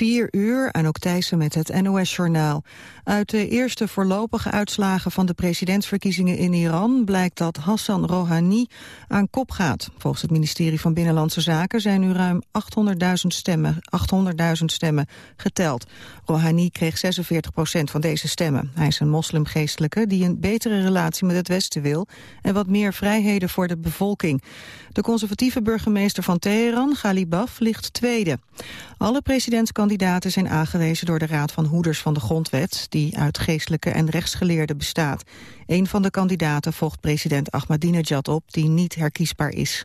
4 uur, ook Thijssen met het NOS-journaal. Uit de eerste voorlopige uitslagen van de presidentsverkiezingen in Iran... blijkt dat Hassan Rouhani aan kop gaat. Volgens het ministerie van Binnenlandse Zaken zijn nu ruim 800.000 stemmen, 800.000 stemmen geteld. Rouhani kreeg 46 procent van deze stemmen. Hij is een moslimgeestelijke die een betere relatie met het Westen wil... en wat meer vrijheden voor de bevolking. De conservatieve burgemeester van Teheran, Ghalibaf, ligt tweede. Alle presidentskandidaten zijn aangewezen door de Raad van Hoeders van de Grondwet... die uit geestelijke en rechtsgeleerden bestaat. Een van de kandidaten volgt president Ahmadinejad op, die niet herkiesbaar is.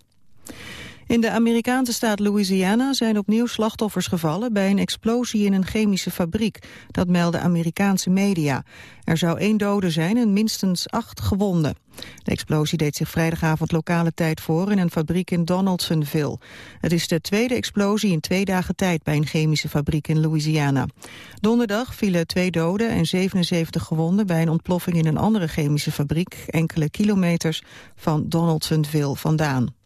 In de Amerikaanse staat Louisiana zijn opnieuw slachtoffers gevallen bij een explosie in een chemische fabriek. Dat melden Amerikaanse media. Er zou één dode zijn en minstens acht gewonden. De explosie deed zich vrijdagavond lokale tijd voor in een fabriek in Donaldsonville. Het is de tweede explosie in twee dagen tijd bij een chemische fabriek in Louisiana. Donderdag vielen twee doden en 77 gewonden bij een ontploffing in een andere chemische fabriek enkele kilometers van Donaldsonville vandaan.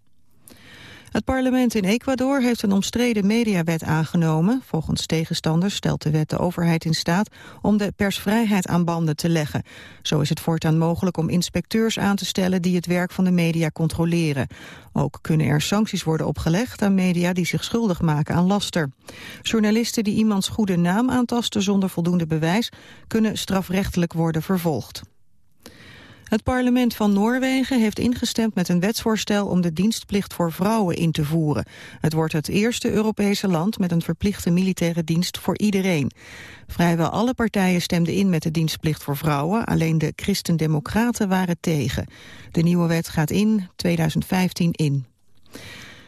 Het parlement in Ecuador heeft een omstreden mediawet aangenomen. Volgens tegenstanders stelt de wet de overheid in staat om de persvrijheid aan banden te leggen. Zo is het voortaan mogelijk om inspecteurs aan te stellen die het werk van de media controleren. Ook kunnen er sancties worden opgelegd aan media die zich schuldig maken aan laster. Journalisten die iemands goede naam aantasten zonder voldoende bewijs kunnen strafrechtelijk worden vervolgd. Het parlement van Noorwegen heeft ingestemd met een wetsvoorstel om de dienstplicht voor vrouwen in te voeren. Het wordt het eerste Europese land met een verplichte militaire dienst voor iedereen. Vrijwel alle partijen stemden in met de dienstplicht voor vrouwen, alleen de Christen-Democraten waren tegen. De nieuwe wet gaat in 2015 in.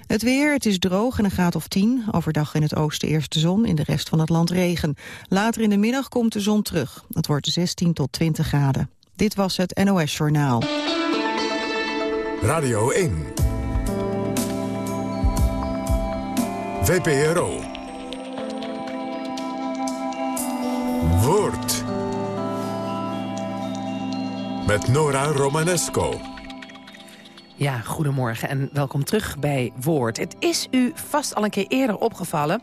Het weer, het is droog en een graad of 10. Overdag in het oosten eerst de zon, in de rest van het land regen. Later in de middag komt de zon terug. Het wordt 16 tot 20 graden. Dit was het NOS Journaal. Radio 1. VPRO. Woord. Met Nora Romanesco. Ja, goedemorgen en welkom terug bij Woord. Het is u vast al een keer eerder opgevallen...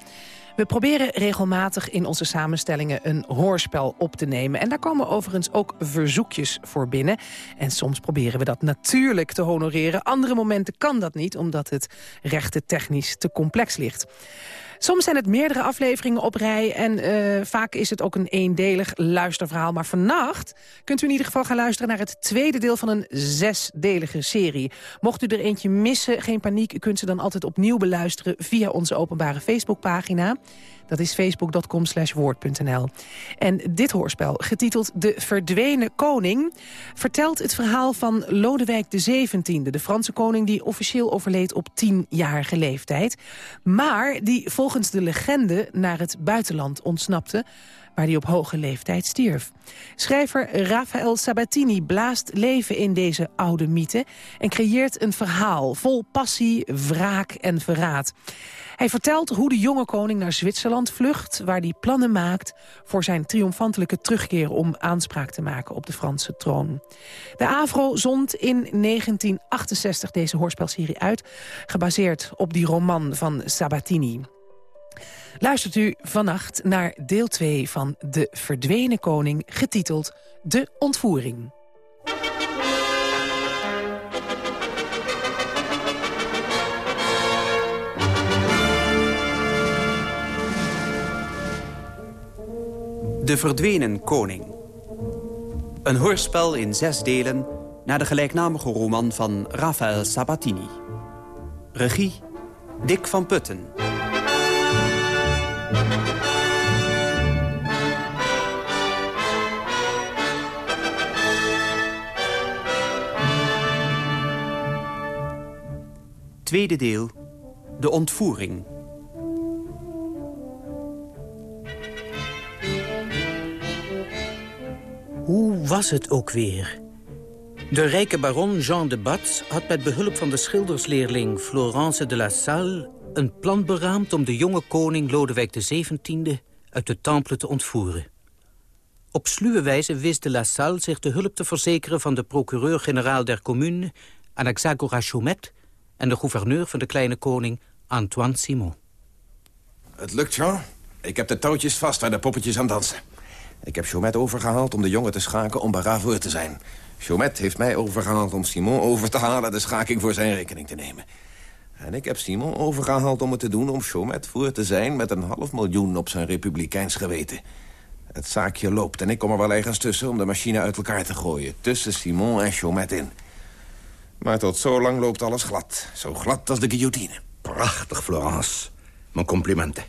We proberen regelmatig in onze samenstellingen een hoorspel op te nemen. En daar komen overigens ook verzoekjes voor binnen. En soms proberen we dat natuurlijk te honoreren. Andere momenten kan dat niet, omdat het rechten technisch te complex ligt. Soms zijn het meerdere afleveringen op rij en uh, vaak is het ook een eendelig luisterverhaal. Maar vannacht kunt u in ieder geval gaan luisteren naar het tweede deel van een zesdelige serie. Mocht u er eentje missen, geen paniek, u kunt ze dan altijd opnieuw beluisteren via onze openbare Facebookpagina. Dat is facebook.com woord.nl. En dit hoorspel, getiteld De Verdwenen Koning... vertelt het verhaal van Lodewijk XVII, de Franse koning... die officieel overleed op tienjarige leeftijd. Maar die volgens de legende naar het buitenland ontsnapte waar hij op hoge leeftijd stierf. Schrijver Raphaël Sabatini blaast leven in deze oude mythe... en creëert een verhaal vol passie, wraak en verraad. Hij vertelt hoe de jonge koning naar Zwitserland vlucht... waar hij plannen maakt voor zijn triomfantelijke terugkeer... om aanspraak te maken op de Franse troon. De AVRO zond in 1968 deze hoorspelserie uit... gebaseerd op die roman van Sabatini. Luistert u vannacht naar deel 2 van De Verdwenen Koning... getiteld De Ontvoering. De Verdwenen Koning. Een hoorspel in zes delen naar de gelijknamige roman van Raphaël Sabatini. Regie Dick van Putten. Tweede deel, de ontvoering. Hoe was het ook weer? De rijke baron Jean de Batz had met behulp van de schildersleerling Florence de la Salle... een plan beraamd om de jonge koning Lodewijk XVII uit de Temple te ontvoeren. Op sluwe wijze wist de La Salle zich de hulp te verzekeren... van de procureur-generaal der commune, Anaxagora Chaumet... en de gouverneur van de kleine koning, Antoine Simon. Het lukt, Jean. Ik heb de touwtjes vast waar de poppetjes aan dansen. Ik heb Chomet overgehaald om de jongen te schaken om voor te zijn. Chomet heeft mij overgehaald om Simon over te halen... de schaking voor zijn rekening te nemen. En ik heb Simon overgehaald om het te doen om Chomet voor te zijn... met een half miljoen op zijn republikeins geweten. Het zaakje loopt en ik kom er wel ergens tussen... om de machine uit elkaar te gooien. Tussen Simon en Chomet in. Maar tot zo lang loopt alles glad. Zo glad als de guillotine. Prachtig, Florence. Mijn complimenten.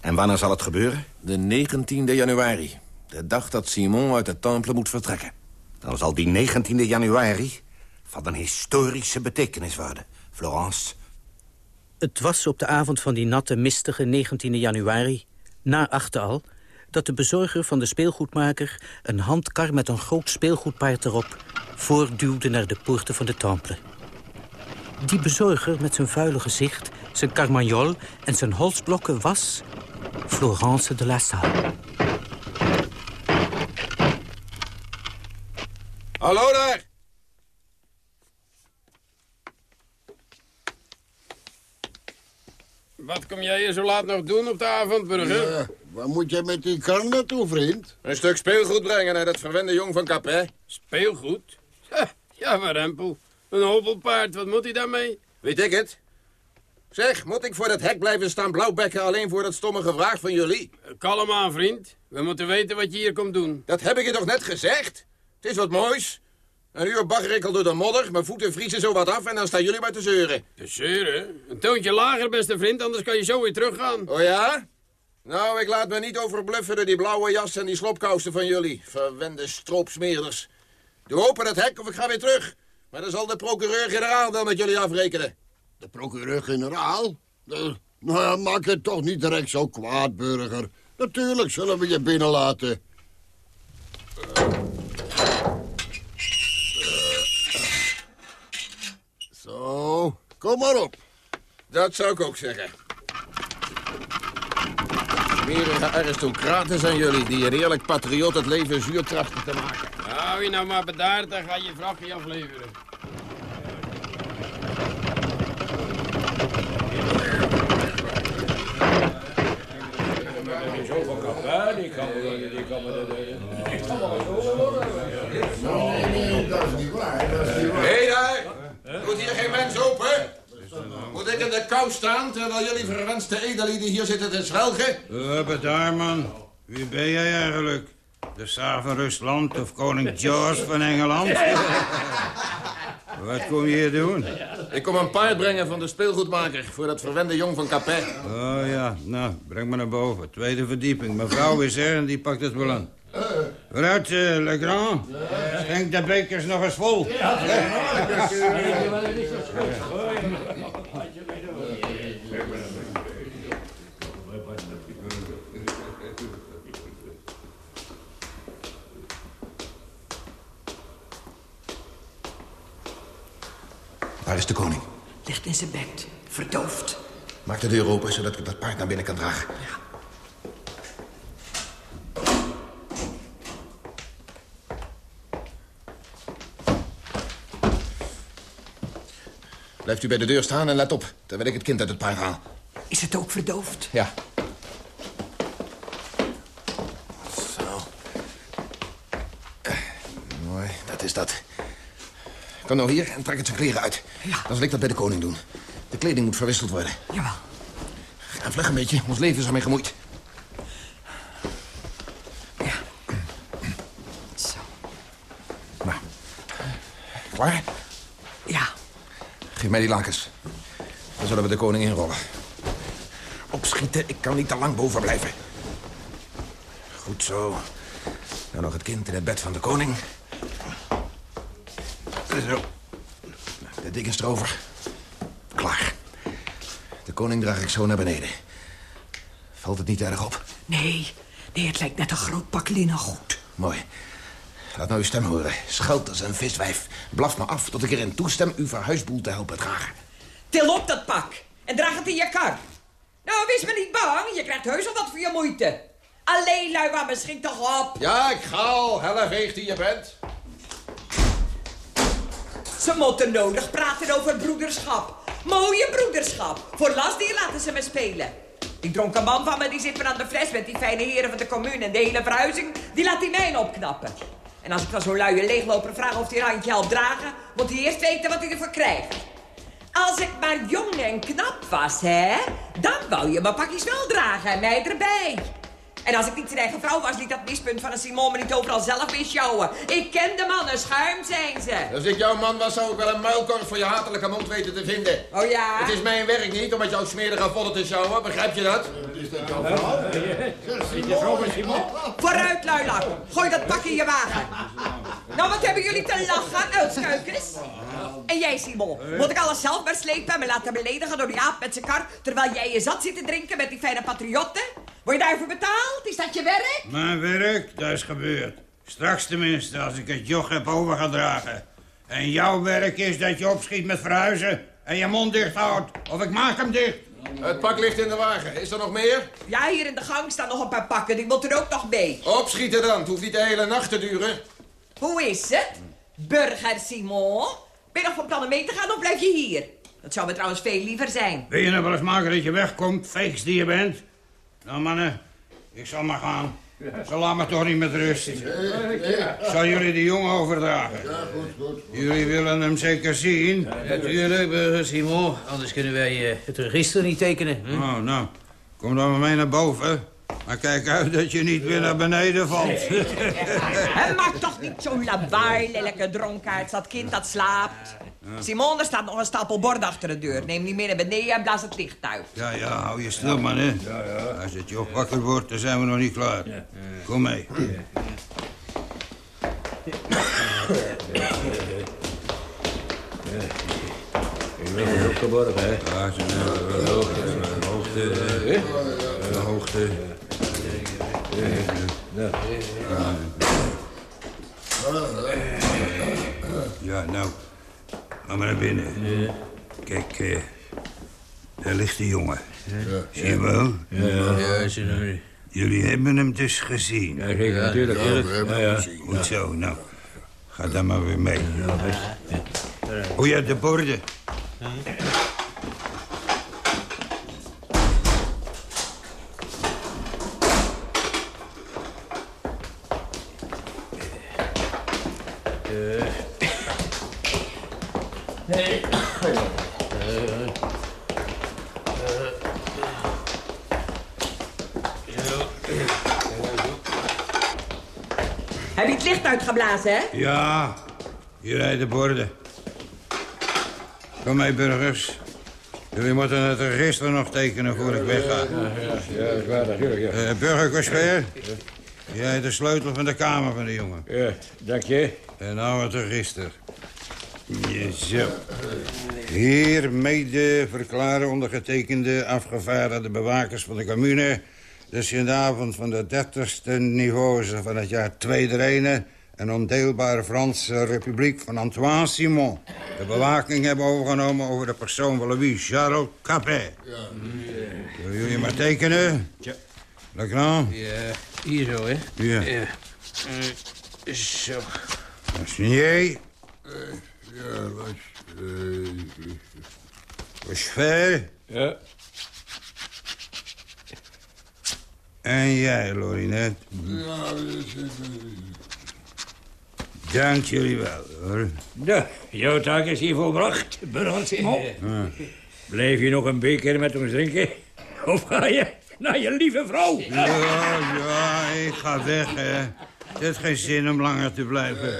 En wanneer zal het gebeuren? De 19e januari. De dag dat Simon uit de temple moet vertrekken. Dan zal die 19e januari van een historische betekenis worden, Florence. Het was op de avond van die natte, mistige 19e januari, na achter al... dat de bezorger van de speelgoedmaker een handkar met een groot speelgoedpaard erop... voortduwde naar de poorten van de temple. Die bezorger met zijn vuile gezicht, zijn carmagnol en zijn holsblokken was... Florence de la Salle. Hallo daar! Wat kom jij hier zo laat nog doen op de avond, burger? Ja, waar moet jij met die kar naartoe, vriend? Een stuk speelgoed brengen naar dat verwende jong van Capet. Speelgoed? Ja, maar rempel. Een hobbelpaard, wat moet hij daarmee? Weet ik het. Zeg, moet ik voor dat hek blijven staan blauwbekken alleen voor dat stomme gevraag van jullie? Kalm aan, vriend. We moeten weten wat je hier komt doen. Dat heb ik je toch net gezegd? Het is wat moois. Een uur baggerikkel door de modder, mijn voeten vriezen zo wat af en dan staan jullie maar te zeuren. Te zeuren? Een toontje lager, beste vriend, anders kan je zo weer teruggaan. Oh ja? Nou, ik laat me niet overbluffen door die blauwe jas en die slopkousen van jullie. Verwende stroopsmeerders. Doe open het hek of ik ga weer terug. Maar dan zal de procureur-generaal wel met jullie afrekenen. De procureur-generaal? Nou ja, maak het toch niet direct zo kwaad, burger. Natuurlijk zullen we je binnenlaten. Zo, kom maar op. Dat zou ik ook zeggen. Smerige aristocraten zijn jullie... die een eerlijk patriot het leven zuur trachten te maken. Hou je nou maar bedaard, dan ga je vrachtje afleveren. die kan die kan Hé daar! Doet hier geen mens open? Moet ik in de kou staan terwijl jullie verwenste edelieden hier zitten te zwelgen? Uh, daar, man. Wie ben jij eigenlijk? De Saar van Rusland of koning George van Engeland? Wat kom je hier doen? Ik kom een paard brengen van de speelgoedmaker... voor dat verwende jong van Capet. Oh ja, nou, breng me naar boven. Tweede verdieping. Mijn vrouw is er en die pakt het wel aan. Vooruit, uh, Legrand. Schenk de bekers nog eens vol. Ja, Waar is de koning? Ligt in zijn bed, verdoofd. Maak de deur open, zodat ik dat paard naar binnen kan dragen. Ja. Blijft u bij de deur staan en let op, terwijl ik het kind uit het paard haal. Is het ook verdoofd? Ja. Zo. Mooi, dat is dat. Kom nou hier en trek het zijn kleren uit. Ja. Dan zal ik dat bij de koning doen. De kleding moet verwisseld worden. Jawel. Ga vlug een beetje, ons leven is ermee gemoeid. Ja. Zo. Nou. Klaar? Geef mij die lakens. Dan zullen we de koning inrollen. Opschieten, ik kan niet te lang boven blijven. Goed zo. Nou nog het kind in het bed van de koning. Zo. De dik is erover. Klaar. De koning draag ik zo naar beneden. Valt het niet erg op? Nee, nee, het lijkt net een groot pak linnengoed. Mooi. Laat nou uw stem horen. Scheld als een viswijf. Blaf me af tot ik erin toestem uw verhuisboel te helpen dragen. Til op dat pak en draag het in je kar. Nou, wees me niet bang. Je krijgt heus al wat voor je moeite. Alleen, lui, maar misschien toch op. Ja, ik ga al, helleveeg die je bent. Ze moeten nodig praten over broederschap. Mooie broederschap. Voor last die laten ze me spelen. Die dronken man van me die zit me aan de fles met die fijne heren van de commune. En de hele verhuizing, die laat die mijne opknappen. En als ik dan zo'n luie leegloper vraag of hij een handje helpt dragen... moet hij eerst weten wat hij ervoor krijgt. Als ik maar jong en knap was, hè... dan wou je mijn pakjes wel dragen en mij erbij. En als ik niet zijn eigen vrouw was, liet dat mispunt van een Simon me niet overal zelf misjouwen. Ik ken de mannen, schuim zijn ze. Als ik jouw man was, zou ik wel een muilkorf voor je hatelijke mond weten te vinden. Oh ja? Het is mijn werk niet om met jouw smerige vodden te sjouwen, begrijp je dat? Is dat jouw vrouw? Vooruit, luilak. Gooi dat pak in je wagen. Nou, wat hebben jullie te lachen, uitskuikers? En jij, Simon, moet ik alles zelf maar slepen en me laten beledigen door die aap met zijn kar... terwijl jij je zat zit te drinken met die fijne patriotten? Word je daarvoor betaald? Is dat je werk? Mijn werk, dat is gebeurd. Straks tenminste, als ik het joch heb overgedragen. En jouw werk is dat je opschiet met verhuizen en je mond dicht houdt. Of ik maak hem dicht. Het pak ligt in de wagen. Is er nog meer? Ja, hier in de gang staan nog een paar pakken. Die moet er ook nog mee. Opschieten dan. Het hoeft niet de hele nacht te duren. Hoe is het? Burger Simon? Ben je nog van plan om mee te gaan of blijf je hier? Dat zou me trouwens veel liever zijn. Wil je nou wel eens maken dat je wegkomt, fakes die je bent? Nou mannen, ik zal maar gaan. Ze laat me toch niet met rust. Ik zal jullie de jongen overdragen. Jullie willen hem zeker zien? Natuurlijk, burger Simon. Anders kunnen wij eh, het register niet tekenen. Hm? Oh, nou, kom dan met mij naar boven. Maar kijk uit dat je niet weer naar beneden valt. En maak toch niet zo'n lawaai, lelijke dronkaard. Dat kind dat slaapt. Simon, er staat nog een stapel borden achter de deur. Neem die mee naar beneden en blaas het licht uit. Ja, ja, hou je stil, man, hè. Als het joch wakker wordt, dan zijn we nog niet klaar. Kom mee. Opgeborgen, hè? Ja, ze zijn wel hoogte. Hoogte. Hoogte. Ja, nou. Ga maar naar binnen. Kijk, eh, daar ligt de jongen. Zie je wel? Ja, ze doen Jullie hebben hem dus gezien. Ja, zeker, natuurlijk. Ja, ja. Goed zo, nou. Ga dan maar weer mee. Oh ja, de borden. Uitgeblazen, hè? Ja, hier rijden de borden. Kom mee, burgers. Jullie moeten het register nog tekenen voor ik wegga. Ja, dat is waar, natuurlijk, ja. Eh burger Cosper, jij hebt de sleutel van de kamer van de jongen. Ja, dank je. En nou het register. Zo. Hiermede verklaren ondergetekende afgevaardigde bewakers van de commune... dus in de avond van de 30ste niveau van het jaar 2001... een ondeelbare Franse republiek van Antoine Simon... de bewaking hebben overgenomen over de persoon van Louis Charles Capet. Willen jullie maar tekenen? Ja. Legrand? Ja, hier zo, hè? Ja. Ja. Eh, zo. Signé? Ja, was... Cosfer? Ja. En jij, Lorinet? Ja, Dank jullie wel, hoor. Nou, jouw taak is hier volbracht, burger Simon. Blijf je nog een beker met ons drinken? Of ga je naar je lieve vrouw? Ja, ja, ik ga weg, hè. Het heeft geen zin om langer te blijven.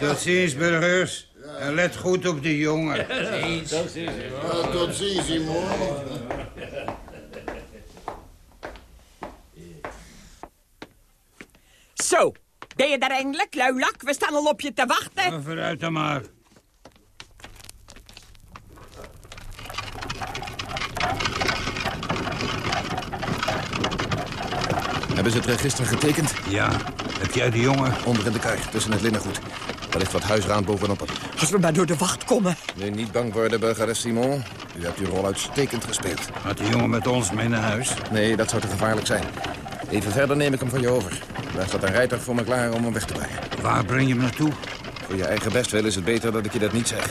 Tot ziens, burgers. En let goed op de jongen. Ja, tot ziens, Simon. Zo, ben je daar eindelijk, luilak? We staan al op je te wachten. Nou, Vooruit dan maar. Hebben ze het register getekend? Ja, heb jij de jongen? Onder in de kar, tussen het linnengoed. Er ligt wat huisraad bovenop het. Als we maar door de wacht komen. Nee, niet bang worden, burgeres Simon. U hebt uw rol uitstekend gespeeld. Gaat de jongen met ons mee naar huis? Nee, dat zou te gevaarlijk zijn. Even verder neem ik hem van je over. Daar staat een rijtuig voor me klaar om hem weg te brengen. Waar breng je hem naartoe? Voor je eigen bestwil is het beter dat ik je dat niet zeg.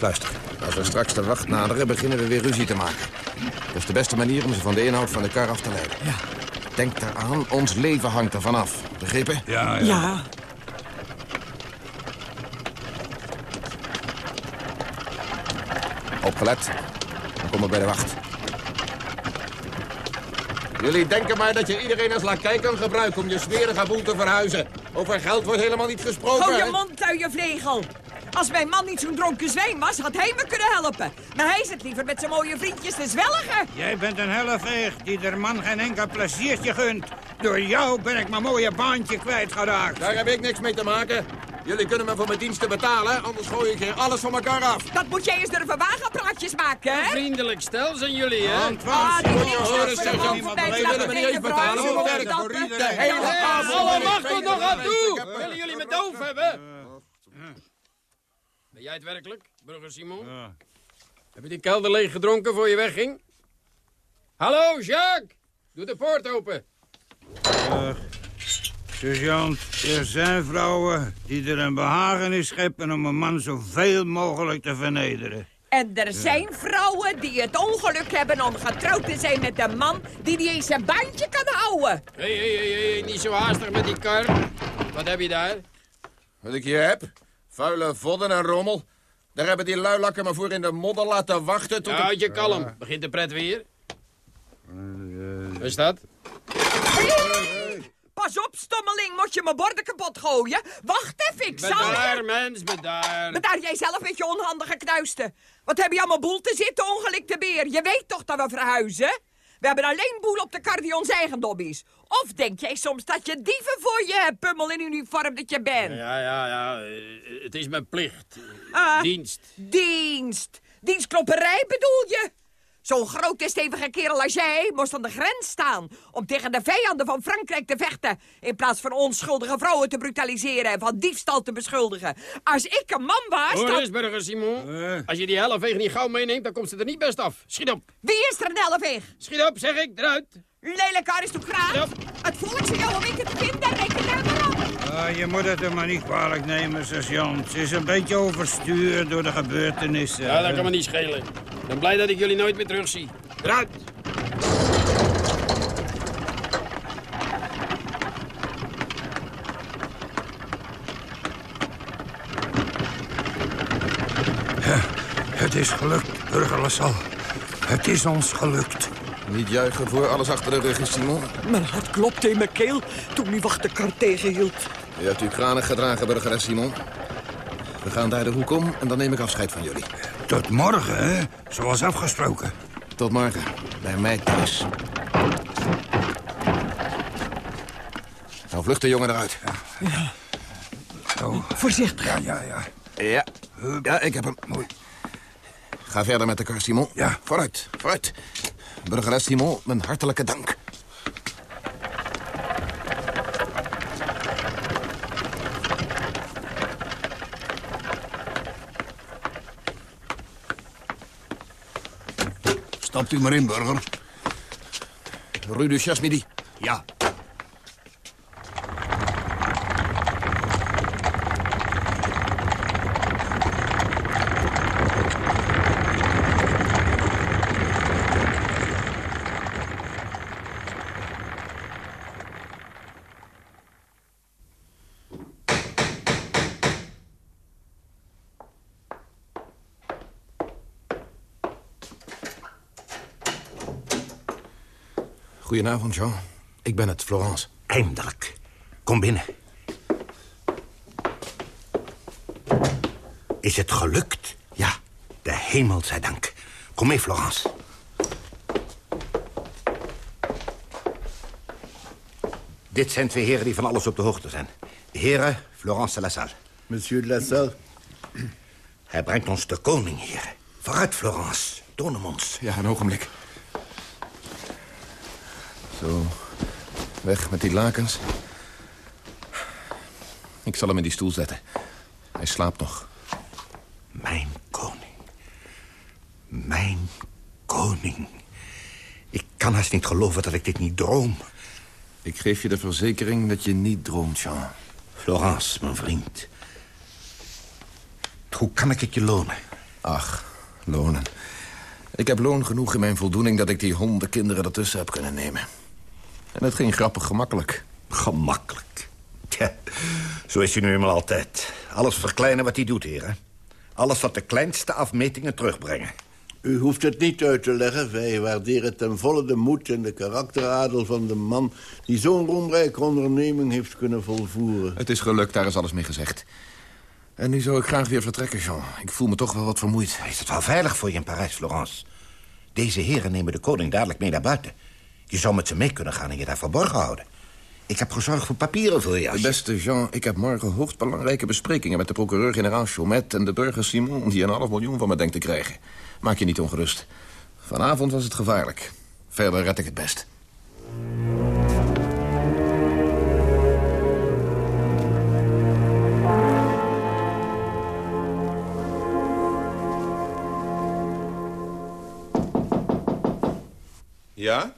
Luister, als we straks de wacht naderen, beginnen we weer ruzie te maken. Dat is de beste manier om ze van de inhoud van de kar af te leiden. Ja. Denk eraan, ons leven hangt ervan af. Begrepen? Ja, Ja. Opgelet. Dan komen we bij de wacht. Jullie denken maar dat je iedereen als lakij kan gebruiken om je smerige boel te verhuizen. Over geld wordt helemaal niet gesproken. Hou je mond, luie vlegel. Als mijn man niet zo'n dronken zwijn was, had hij me kunnen helpen. Maar hij zit liever met zijn mooie vriendjes te zwelgen. Jij bent een helleveeg die der man geen enkel pleziertje gunt. Door jou ben ik mijn mooie baantje kwijtgeraakt. Daar heb ik niks mee te maken. Jullie kunnen me voor mijn diensten betalen, anders gooi ik hier alles van elkaar af. Dat moet jij eens durven wagenpraatjes maken, hè? Vriendelijk stel zijn jullie, hè? Ah, die Moet je horen, te willen me niet eens betalen voor werk. Stappen. Voor iedereen. De hele tafel. alle macht tot nog aan toe! eh, Willen jullie me doof hebben? Ben jij het werkelijk, burger Simon? Heb je die kelder leeg gedronken voor je wegging? Hallo, Jacques! Doe de poort open. Sergeant, er zijn vrouwen die er een behagen in scheppen om een man zoveel mogelijk te vernederen. En er zijn vrouwen die het ongeluk hebben om getrouwd te zijn met een man die niet eens zijn baantje kan houden. Hé, hé, hé, hé, niet zo haastig met die kar. Wat heb je daar? Wat ik hier heb? Vuile vodden en rommel. Daar hebben die luilakken me voor in de modder laten wachten tot Ja, houd je kalm. Begint de pret weer? Wat is dat? Pas op, stommeling, moet je mijn borden kapot gooien? Wacht even, ik zal Bedaar, mens, bedaar. Bedaar jij zelf met je onhandige knuisten. Wat heb je allemaal boel te zitten, ongelikte beer? Je weet toch dat we verhuizen? We hebben alleen boel op de kar die ons eigendom is. Of denk jij soms dat je dieven voor je hebt, pummel in uniform dat je bent? Ja, ja, ja. eh, Het is mijn plicht. Ah, Dienst. Dienst. Dienstklopperij bedoel je? Zo'n grote stevige kerel als jij moest aan de grens staan... om tegen de vijanden van Frankrijk te vechten... in plaats van onschuldige vrouwen te brutaliseren... en van diefstal te beschuldigen. Als ik een man was... Hoor dan- eens, burger Simon. Als je die helfveeg niet gauw meeneemt, dan komt ze er niet best af. Schiet op. Wie is er een elfveeg? Schiet op, zeg ik. Eruit. Lelijke aristocraat. Het volk zou jou een beetje te vinden. Reken er maar Ah, je moet het er maar niet kwalijk nemen, sergeant. Ze is een beetje overstuurd door de gebeurtenissen. Ja, dat kan me niet schelen. Ik ben blij dat ik jullie nooit meer terugzie. Eruit. Het is gelukt, burger. Het is ons gelukt. Niet juichen voor alles achter de rug is, Simon. Mijn hart klopte in mijn keel toen die wacht de kar tegenhield. U hebt uw kranig gedragen, burgeres Simon. We gaan daar de hoek om en dan neem ik afscheid van jullie. Tot morgen, hè? Zoals afgesproken. Tot morgen, bij mij thuis. Nou, vlucht de jongen eruit. Zo. Voorzichtig. Ja, ja, ja. Ja, ja ik heb hem. Mooi. Ga verder met de kar, Simon. Ja. Vooruit, vooruit. Burgeres Simon, mijn hartelijke dank. Stapt u maar in, burger. Rue du Chasse-Midi. Ja. Goedenavond, Jean. Ik ben het, Florence. Eindelijk. Kom binnen. Is het gelukt? Ja, de hemel zij dank. Kom mee, Florence. Dit zijn twee heren die van alles op de hoogte zijn. Heren, Florence de Lassalle. Monsieur de la Salle. Hij brengt ons de koning hier. Vooruit, Florence. Toon hem ons. Ja, een ogenblik. Zo, weg met die lakens. Ik zal hem in die stoel zetten. Hij slaapt nog. Mijn koning. Mijn koning. Ik kan haast niet geloven dat ik dit niet droom. Ik geef je de verzekering dat je niet droomt, Jean. Florence, mijn vriend. Hoe kan ik het je lonen? Ach, lonen. Ik heb loon genoeg in mijn voldoening dat ik die honden kinderen ertussen heb kunnen nemen. En het ging grappig gemakkelijk. Gemakkelijk. Tja, zo is hij nu eenmaal altijd. Alles verkleinen wat hij doet, heren. Alles wat de kleinste afmetingen terugbrengen. U hoeft het niet uit te leggen. Wij waarderen ten volle de moed en de karakteradel van de man... die zo'n roemrijke onderneming heeft kunnen volvoeren. Het is gelukt, daar is alles mee gezegd. En nu zou ik graag weer vertrekken, Jean. Ik voel me toch wel wat vermoeid. Is het wel veilig voor je in Parijs, Florence? Deze heren nemen de koning dadelijk mee naar buiten. Je zou met ze mee kunnen gaan en je daar verborgen houden. Ik heb gezorgd voor papieren voor je. Beste Jean, ik heb morgen hoogstbelangrijke besprekingen... met de procureur-generaal Chaumet en de burger Simon... die een half miljoen van me denkt te krijgen. Maak je niet ongerust. Vanavond was het gevaarlijk. Verder red ik het best. Ja?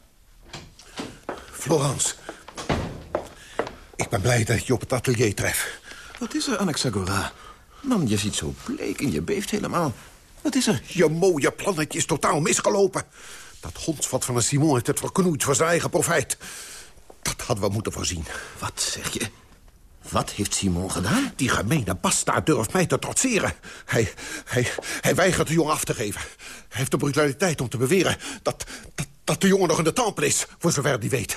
Florence. Ik ben blij dat ik je op het atelier tref. Wat is er, Anaxagora? Man, je ziet zo bleek en je beeft helemaal. Wat is er? Je mooie plannetje is totaal misgelopen. Dat hondsvat van een Simon heeft het verknoeid voor zijn eigen profijt. Dat hadden we moeten voorzien. Wat zeg je? Wat heeft Simon gedaan? Die gemene bastaard durft mij te trotseren. Hij, hij, hij weigert de jongen af te geven. Hij heeft de brutaliteit om te beweren dat, dat, dat de jongen nog in de tempel is, voor zover die weet.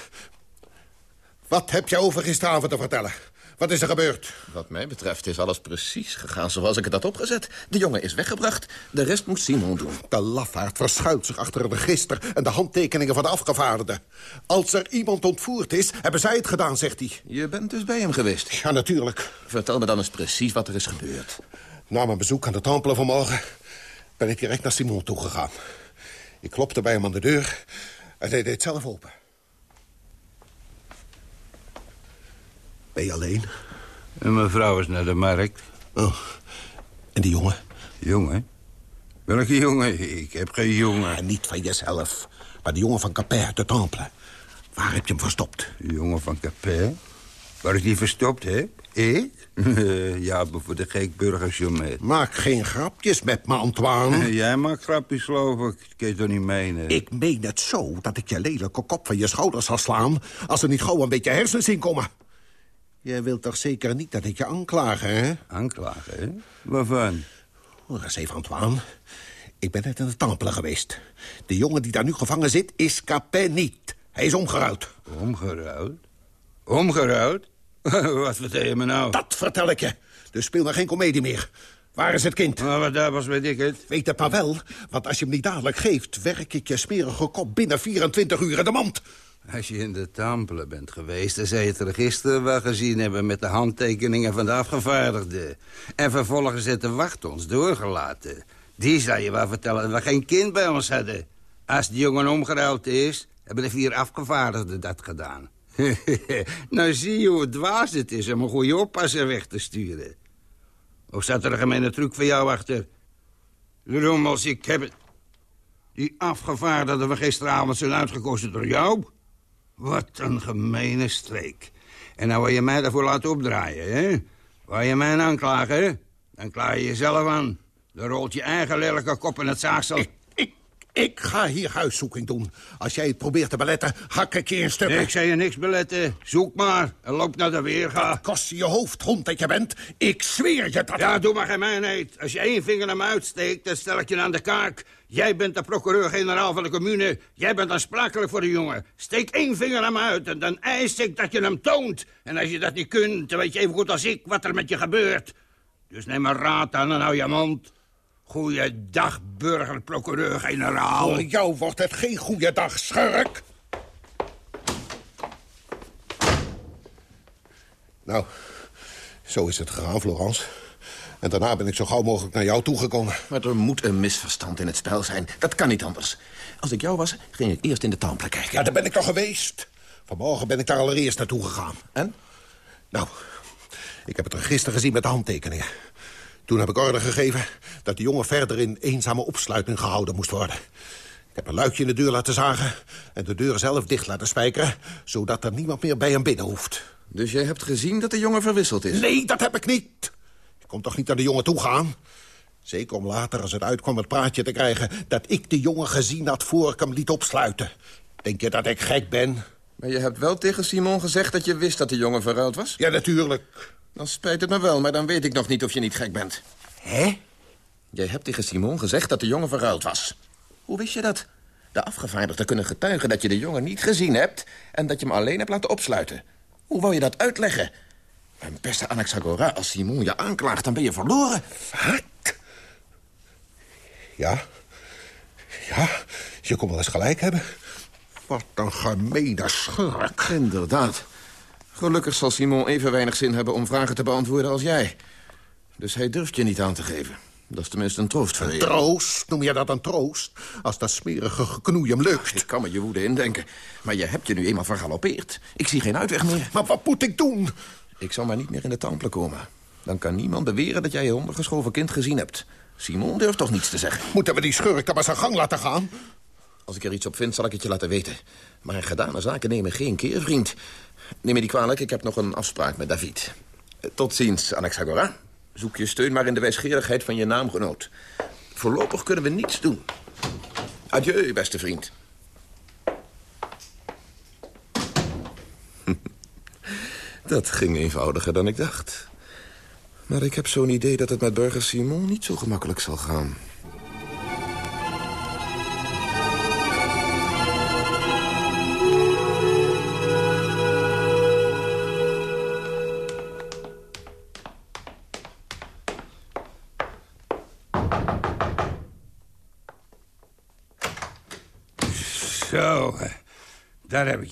Wat heb je over gisteravond te vertellen? Wat is er gebeurd? Wat mij betreft is alles precies gegaan zoals ik het had opgezet. De jongen is weggebracht. De rest moet Simon doen. De lafaard verschuilt zich achter het register en de handtekeningen van de afgevaardigden. Als er iemand ontvoerd is, hebben zij het gedaan, zegt hij. Je bent dus bij hem geweest? Ja, natuurlijk. Vertel me dan eens precies wat er is gebeurd. Na mijn bezoek aan de tempelen vanmorgen ben ik direct naar Simon toegegaan. Ik klopte bij hem aan de deur en hij deed zelf open. Ben je alleen? En mijn vrouw is naar de markt. Oh. En die jongen? Jongen? Welke jongen? Ik heb geen jongen. Ja, niet van jezelf, maar die jongen van Capet de Temple. Waar heb je hem verstopt? De jongen van Capet? Waar ik die verstopt heb? Ik? ja, voor de gek burgerjourmet. Maak geen grapjes met me, Antoine. Jij maakt grapjes, geloof ik. Ik kan je toch niet menen? Ik meen het zo dat ik je lelijke kop van je schouders zal slaan... als er niet gauw een beetje hersens in komen. Jij wilt toch zeker niet dat ik je aanklagen, hè? Aanklagen, hè? Waarvan? Hoor eens even, Antoine. Ik ben net in de tempelen geweest. De jongen die daar nu gevangen zit, is Capet niet. Hij is omgeruild. Omgeruild? Omgeruild? wat vertel je me nou? Dat vertel ik je. Dus speel maar geen komedie meer. Waar is het kind? Nou, wat daar was, weet ik het. Weet het maar wel, want als je hem niet dadelijk geeft... werk ik je smerige kop binnen 24 uur in de mand. Als je in de Tampelen bent geweest... dan zou je het register wel gezien hebben... met de handtekeningen van de afgevaardigden. En vervolgens het de wacht ons doorgelaten. Die zou je wel vertellen dat we geen kind bij ons hadden. Als die jongen omgeruild is... hebben de vier afgevaardigden dat gedaan. nou zie je hoe dwaas het is om een goede oppasser weg te sturen. Of zat er een gemene truc voor jou achter? Rommels, ik heb het... Die afgevaardigden we gisteravond zijn uitgekozen door jou? Wat een gemene streek. En nou wil je mij daarvoor laten opdraaien, hè? Wil je mij aanklagen, dan klaar je jezelf aan. Dan rolt je eigen lelijke kop in het zaagsel. Ik, ga hier huiszoeking doen. Als jij het probeert te beletten, hak ik je in stukken. Ik zei je niks beletten. Zoek maar en loop naar de weerga. Dat kost je je hoofd, hond dat je bent. Ik zweer je dat... Ja, doe maar geen mijnheid. Als je één vinger naar me uitsteekt, dan stel ik je aan de kaak. Jij bent de procureur-generaal van de commune. Jij bent aansprakelijk voor de jongen. Steek één vinger naar me uit en dan eis ik dat je hem toont. En als je dat niet kunt, dan weet je even goed als ik wat er met je gebeurt. Dus neem een raad aan en hou je mond. Goeiedag, burger-procureur-generaal. Voor jou wordt het geen goede dag, schurk. Nou, zo is het gegaan, Florence. En daarna ben ik zo gauw mogelijk naar jou toegekomen. Maar er moet een misverstand in het spel zijn. Dat kan niet anders. Als ik jou was, ging ik eerst in de temple kijken. Ja, daar ben ik toch geweest. Vanmorgen ben ik daar allereerst naartoe gegaan. En? Nou, ik heb het register gezien met de handtekeningen. Toen heb ik orde gegeven dat de jongen verder in eenzame opsluiting gehouden moest worden. Ik heb een luikje in de deur laten zagen en de deur zelf dicht laten spijkeren... zodat er niemand meer bij hem binnen hoeft. Dus jij hebt gezien dat de jongen verwisseld is? Nee, dat heb ik niet. Ik kon toch niet naar de jongen toe gaan? Zeker om later, als het uitkwam, het praatje te krijgen... dat ik de jongen gezien had voor ik hem liet opsluiten. Denk je dat ik gek ben? Maar je hebt wel tegen Simon gezegd dat je wist dat de jongen verruild was? Ja, natuurlijk. Dan spijt het me wel, maar dan weet ik nog niet of je niet gek bent. Hè? Jij hebt tegen Simon gezegd dat de jongen verruild was. Hoe wist je dat? De afgevaardigden kunnen getuigen dat je de jongen niet gezien hebt... en dat je hem alleen hebt laten opsluiten. Hoe wou je dat uitleggen? Mijn beste Anaxagora, als Simon je aanklaagt, dan ben je verloren. Wat? Ja. Ja, je kon wel eens gelijk hebben. Wat een gemene schurk. Inderdaad. Gelukkig zal Simon even weinig zin hebben om vragen te beantwoorden als jij. Dus hij durft je niet aan te geven. Dat is tenminste een troost voor je. Troost? Noem je dat een troost? Als dat smerige geknoei hem lukt. Ik kan me je woede indenken. Maar je hebt je nu eenmaal vergalopeerd. Ik zie geen uitweg meer. Maar wat moet ik doen? Ik zal maar niet meer in de temple komen. Dan kan niemand beweren dat jij je ondergeschoven kind gezien hebt. Simon durft toch niets te zeggen. Moeten we die schurk dan maar zijn gang laten gaan? Als ik er iets op vind, zal ik het je laten weten. Maar gedane zaken nemen geen keer, vriend. Neem me niet kwalijk, ik heb nog een afspraak met David. Tot ziens, Anaxagora. Zoek je steun maar in de wijsgerigheid van je naamgenoot. Voorlopig kunnen we niets doen. Adieu, beste vriend. Dat ging eenvoudiger dan ik dacht. Maar ik heb zo'n idee dat het met burger Simon niet zo gemakkelijk zal gaan.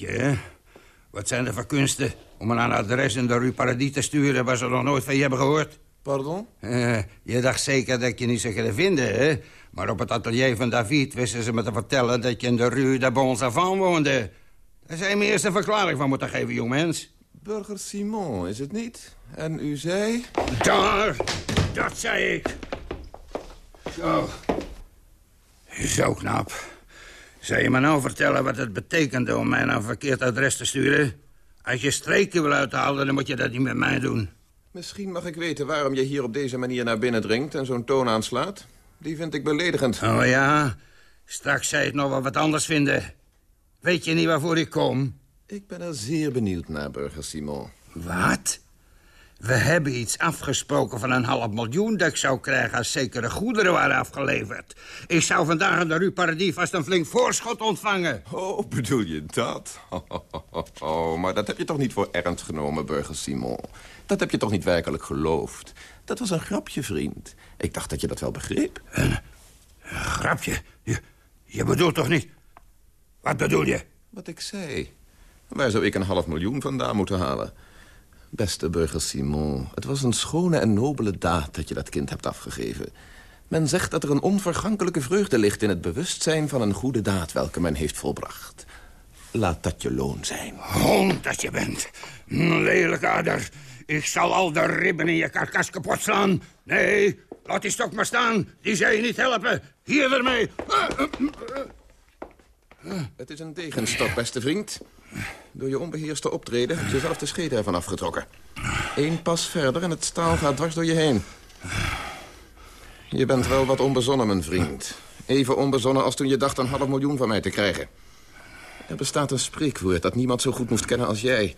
Hè. Wat zijn er voor kunsten om een adres in de Rue Paradis te sturen... waar ze nog nooit van je hebben gehoord? Pardon? Eh, je dacht zeker dat ik je niet zou kunnen vinden, hè? Maar op het atelier van David wisten ze me te vertellen... dat je in de Rue de Bons Avant woonde. Daar zou je me eerst een verklaring van moeten geven, jongmens. Burger Simon, is het niet? En u zei? Daar, dat zei ik. Zo. Zo knap. Zou je me nou vertellen wat het betekende om mij naar een verkeerd adres te sturen? Als je streken wil uithalen, dan moet je dat niet met mij doen. Misschien mag ik weten waarom je hier op deze manier naar binnen dringt... en zo'n toon aanslaat. Die vind ik beledigend. Oh ja? Straks je het nog wel wat anders vinden. Weet je niet waarvoor ik kom? Ik ben er zeer benieuwd naar, burger Simon. Wat? We hebben iets afgesproken van een half miljoen... dat ik zou krijgen als zekere goederen waren afgeleverd. Ik zou vandaag in de Rue Paradis vast een flink voorschot ontvangen. Oh, bedoel je dat? Oh, maar dat heb je toch niet voor ernst genomen, burger Simon? Dat heb je toch niet werkelijk geloofd? Dat was een grapje, vriend. Ik dacht dat je dat wel begreep. Een, een grapje? Je, je bedoelt toch niet... Wat bedoel je? Wat ik zei. Waar zou ik een half miljoen vandaan moeten halen? Beste burger Simon, het was een schone en nobele daad dat je dat kind hebt afgegeven. Men zegt dat er een onvergankelijke vreugde ligt in het bewustzijn van een goede daad welke men heeft volbracht. Laat dat je loon zijn. Hond dat je bent. Lelijke ader. Ik zal al de ribben in je karkas kapot slaan. Nee, laat die stok maar staan. Die zou je niet helpen. Hier ermee. Het is een degenstok, beste vriend. Door je onbeheerste optreden heb je zelf de schede ervan afgetrokken. Eén pas verder en het staal gaat dwars door je heen. Je bent wel wat onbezonnen, mijn vriend. Even onbezonnen als toen je dacht een half miljoen van mij te krijgen. Er bestaat een spreekwoord dat niemand zo goed moest kennen als jij.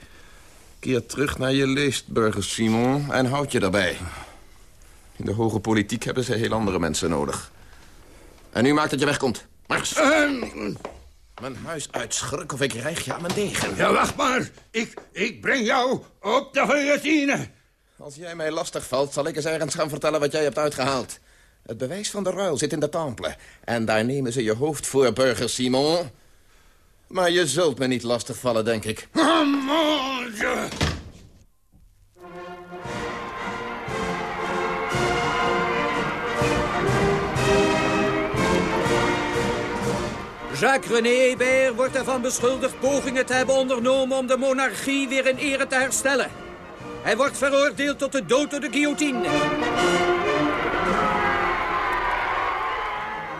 Keer terug naar je leest, burger Simon, en houd je daarbij. In de hoge politiek hebben ze heel andere mensen nodig. En nu maakt dat je wegkomt. Mars! Mijn huis uitschruk of ik rijg je aan mijn degen. Ja, wacht maar. Ik, ik breng jou op de guillotine. Als jij mij lastig valt, zal ik eens ergens gaan vertellen wat jij hebt uitgehaald. Het bewijs van de ruil zit in de temple. En daar nemen ze je hoofd voor, burger Simon. Maar je zult me niet lastigvallen, denk ik. Oh, Jacques-René Hébert wordt ervan beschuldigd pogingen te hebben ondernomen om de monarchie weer in ere te herstellen. Hij wordt veroordeeld tot de dood door de guillotine.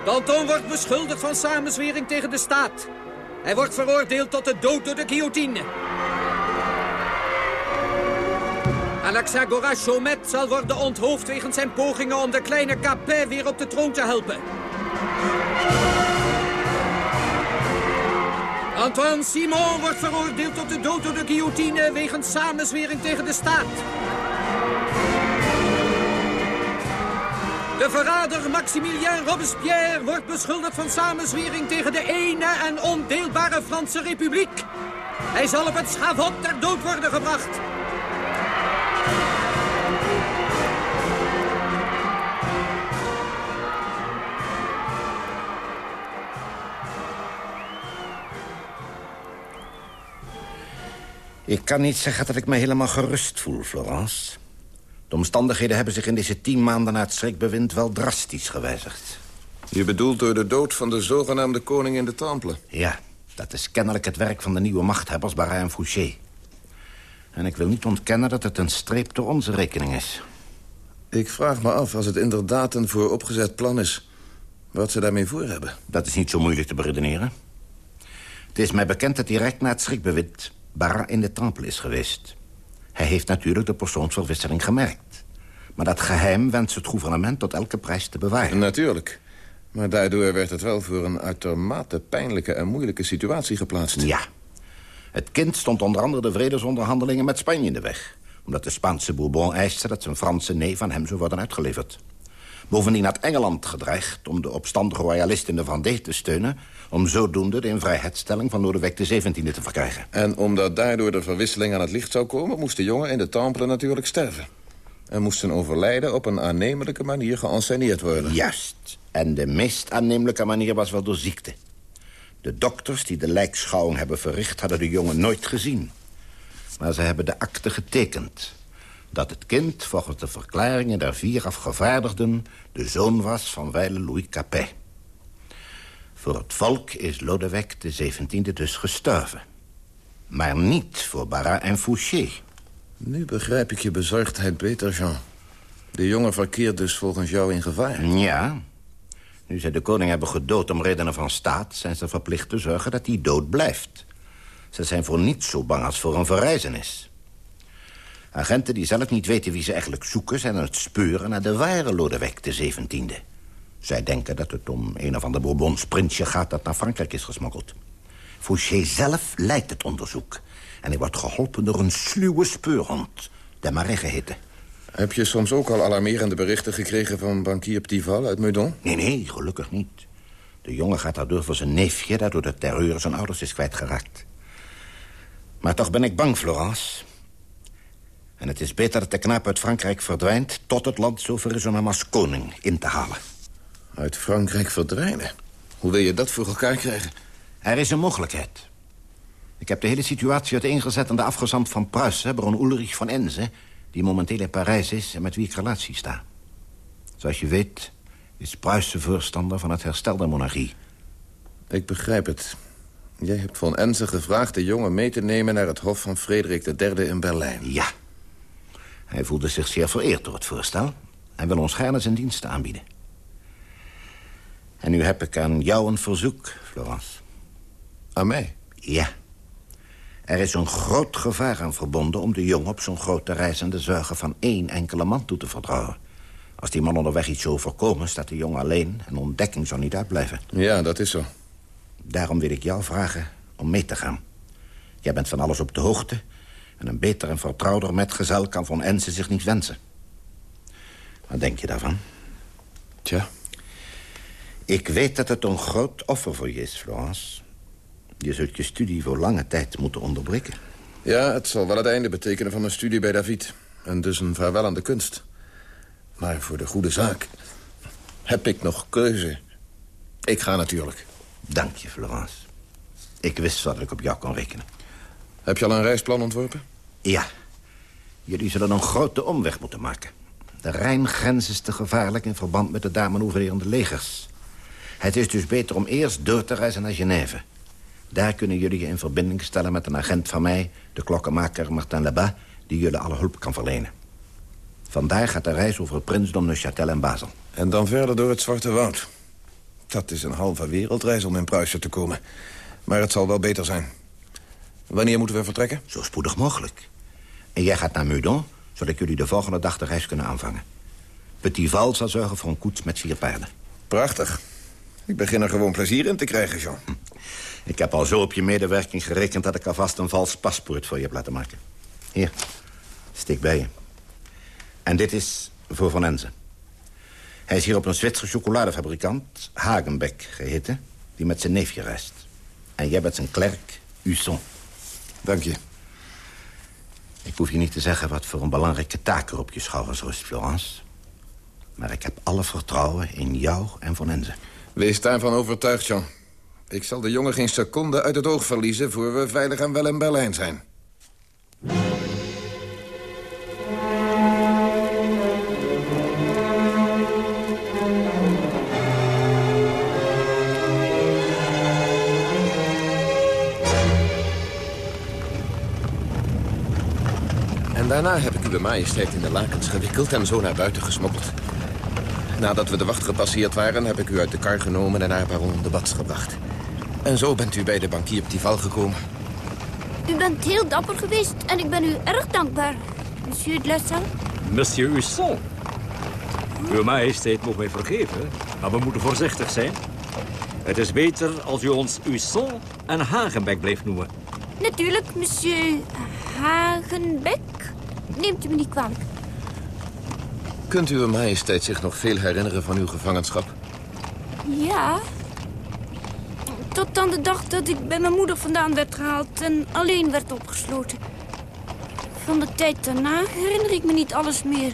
Danton wordt beschuldigd van samenzwering tegen de staat. Hij wordt veroordeeld tot de dood door de guillotine. Anaxagoras Chomet zal worden onthoofd wegens zijn pogingen om de kleine Capet weer op de troon te helpen. Antoine Simon wordt veroordeeld tot de dood door de guillotine wegens samenzwering tegen de staat. De verrader Maximilien Robespierre wordt beschuldigd van samenzwering tegen de ene en ondeelbare Franse Republiek. Hij zal op het schavot ter dood worden gebracht. Ik kan niet zeggen dat ik me helemaal gerust voel, Florence. De omstandigheden hebben zich in deze tien maanden na het schrikbewind wel drastisch gewijzigd. Je bedoelt door de dood van de zogenaamde koning in de Temple? Ja, dat is kennelijk het werk van de nieuwe machthebbers Barra en Fouché. En ik wil niet ontkennen dat het een streep door onze rekening is. Ik vraag me af, als het inderdaad een vooropgezet plan is... wat ze daarmee voor hebben. Dat is niet zo moeilijk te beredeneren. Het is mij bekend dat direct na het schrikbewind... Barra in de Temple is geweest. Hij heeft natuurlijk de persoonsverwisseling gemerkt. Maar dat geheim wenst het gouvernement tot elke prijs te bewaren. Natuurlijk. Maar daardoor werd het wel voor een uitermate pijnlijke en moeilijke situatie geplaatst. Ja. Het kind stond onder andere de vredesonderhandelingen met Spanje in de weg. Omdat de Spaanse Bourbon eiste dat zijn Franse neef van hem zou worden uitgeleverd. Bovendien had Engeland gedreigd om de opstandige royalisten de Vendée te steunen... om zodoende de invrijheidstelling van Lodewijk XVII te verkrijgen. En omdat daardoor de verwisseling aan het licht zou komen... moest de jongen in de Temple natuurlijk sterven. En moest zijn overlijden op een aannemelijke manier geënsceneerd worden. Juist. En de meest aannemelijke manier was wel door ziekte. De dokters die de lijkschouwing hebben verricht... hadden de jongen nooit gezien. Maar ze hebben de akte getekend dat het kind volgens de verklaringen der vier afgevaardigden... de zoon was van wijle Louis Capet. Voor het volk is Lodewijk de 17e dus gestorven. Maar niet voor Barra en Fouché. Nu begrijp ik je bezorgdheid beter, Jean. De jongen verkeert dus volgens jou in gevaar. Ja. Nu zij de koning hebben gedood om redenen van staat... zijn ze verplicht te zorgen dat hij dood blijft. Ze zijn voor niets zo bang als voor een verrijzenis. Agenten die zelf niet weten wie ze eigenlijk zoeken... zijn aan het speuren naar de ware Lodewijk de 17e. Zij denken dat het om een of ander Bourbons prinsje gaat... dat naar Frankrijk is gesmokkeld. Fouché zelf leidt het onderzoek. En hij wordt geholpen door een sluwe speurhond. De Marais geheten. Heb je soms ook al alarmerende berichten gekregen... van bankier Ptival uit Meudon? Nee, nee, gelukkig niet. De jongen gaat daardoor voor zijn neefje... dat door de terreur zijn ouders is kwijtgeraakt. Maar toch ben ik bang, Florence. En het is beter dat de knaap uit Frankrijk verdwijnt... tot het land zover is om hem als koning in te halen. Uit Frankrijk verdwijnen? Hoe wil je dat voor elkaar krijgen? Er is een mogelijkheid. Ik heb de hele situatie uiteengezet aan de afgezant van Pruisen... baron Ulrich van Enze, die momenteel in Parijs is... en met wie ik relatie sta. Zoals je weet is Pruisen voorstander van het herstel der monarchie. Ik begrijp het. Jij hebt van Enze gevraagd de jongen mee te nemen... naar het hof van Frederik III in Berlijn. Ja. Hij voelde zich zeer vereerd door het voorstel... en wil ons gerne zijn diensten aanbieden. En nu heb ik aan jou een verzoek, Florence. Aan mij? Ja. Er is een groot gevaar aan verbonden om de jongen op zo'n grote reis... aan de zorgen van één enkele man toe te vertrouwen. Als die man onderweg iets zou voorkomen, staat de jongen alleen... en ontdekking zou niet uitblijven. Ja, dat is zo. Daarom wil ik jou vragen om mee te gaan. Jij bent van alles op de hoogte... en een beter en vertrouwder metgezel kan van Ense zich niet wensen. Wat denk je daarvan? Tja. Ik weet dat het een groot offer voor je is, Florence. Je zult je studie voor lange tijd moeten onderbreken. Ja, het zal wel het einde betekenen van mijn studie bij David. En dus een vaarwel aan de kunst. Maar voor de goede zaak heb ik nog keuze. Ik ga natuurlijk. Dank je, Florence. Ik wist dat ik op jou kon rekenen. Heb je al een reisplan ontworpen? Ja. Jullie zullen een grote omweg moeten maken. De Rijngrens is te gevaarlijk in verband met de daar manoeuvrerende legers. Het is dus beter om eerst door te reizen naar Genève. Daar kunnen jullie je in verbinding stellen met een agent van mij... de klokkenmaker Martin Lebas, die jullie alle hulp kan verlenen. Vandaar gaat de reis over het prinsdom Neuchâtel en Basel. En dan verder door het Zwarte Woud. Dat is een halve wereldreis om in Pruisen te komen. Maar het zal wel beter zijn. Wanneer moeten we vertrekken? Zo spoedig mogelijk. En jij gaat naar Meudon, zodat jullie de volgende dag de reis kunnen aanvangen. Petit Val zal zorgen voor een koets met vier paarden. Prachtig. Ik begin er gewoon plezier in te krijgen, Jean. Ik heb al zo op je medewerking gerekend... dat ik alvast een vals paspoort voor je heb laten maken. Hier, steek bij je. En dit is voor Van Enzen. Hij is hier op een Zwitser chocoladefabrikant, Hagenbeck geheten... die met zijn neefje reist. En jij bent zijn klerk, Husson. Dank je. Ik hoef je niet te zeggen wat voor een belangrijke taak er op je schouders rust, Florence. Maar ik heb alle vertrouwen in jou en Van Enzen. Wees daarvan overtuigd, Jean. Ik zal de jongen geen seconde uit het oog verliezen... voor we veilig en wel in Berlijn zijn. Daarna heb ik uw majesteit in de lakens gewikkeld en zo naar buiten gesmokkeld. Nadat we de wacht gepasseerd waren, heb ik u uit de kar genomen en naar baron de Bats gebracht. En zo bent u bij de bankier Tival gekomen. U bent heel dapper geweest en ik ben u erg dankbaar, monsieur de. Monsieur Husson. Uw majesteit moet mij vergeven, maar we moeten voorzichtig zijn. Het is beter als u ons Husson en Hagenbeck blijft noemen. Natuurlijk, monsieur Hagenbeck. Neemt u me niet kwalijk. Kunt uw majesteit zich nog veel herinneren van uw gevangenschap? Ja. Tot aan de dag dat ik bij mijn moeder vandaan werd gehaald en alleen werd opgesloten. Van de tijd daarna herinner ik me niet alles meer.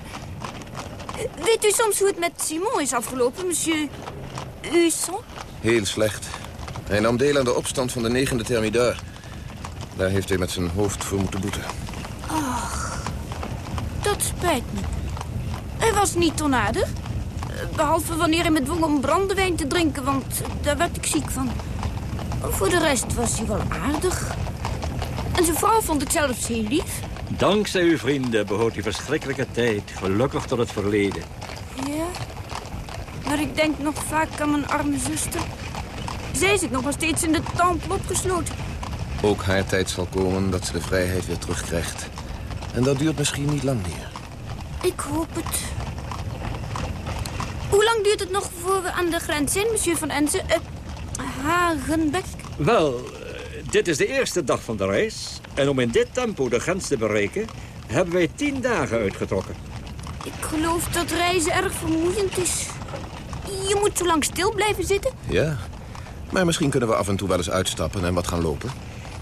Weet u soms hoe het met Simon is afgelopen, monsieur Husson? Heel slecht. Hij nam deel aan de opstand van de negende Thermidor. Daar heeft hij met zijn hoofd voor moeten boeten. Dat spijt me. Hij was niet onaardig. Behalve wanneer hij me dwong om brandewijn te drinken, want daar werd ik ziek van. Voor de rest was hij wel aardig. En zijn vrouw vond ik zelfs heel lief. Dankzij uw vrienden behoort die verschrikkelijke tijd gelukkig tot het verleden. Ja, maar ik denk nog vaak aan mijn arme zuster. Zij zit nog maar steeds in de tempel opgesloten. Ook haar tijd zal komen dat ze de vrijheid weer terugkrijgt. En dat duurt misschien niet lang meer. Ik hoop het. Hoe lang duurt het nog voor we aan de grens zijn, monsieur Van Enzen? Uh, Hagenbeck? Wel, eh, dit is de eerste dag van de reis. En om in dit tempo de grens te bereiken... hebben wij tien dagen uitgetrokken. Ik geloof dat reizen erg vermoeiend is. Je moet zo lang stil blijven zitten. Ja, maar misschien kunnen we af en toe wel eens uitstappen en wat gaan lopen.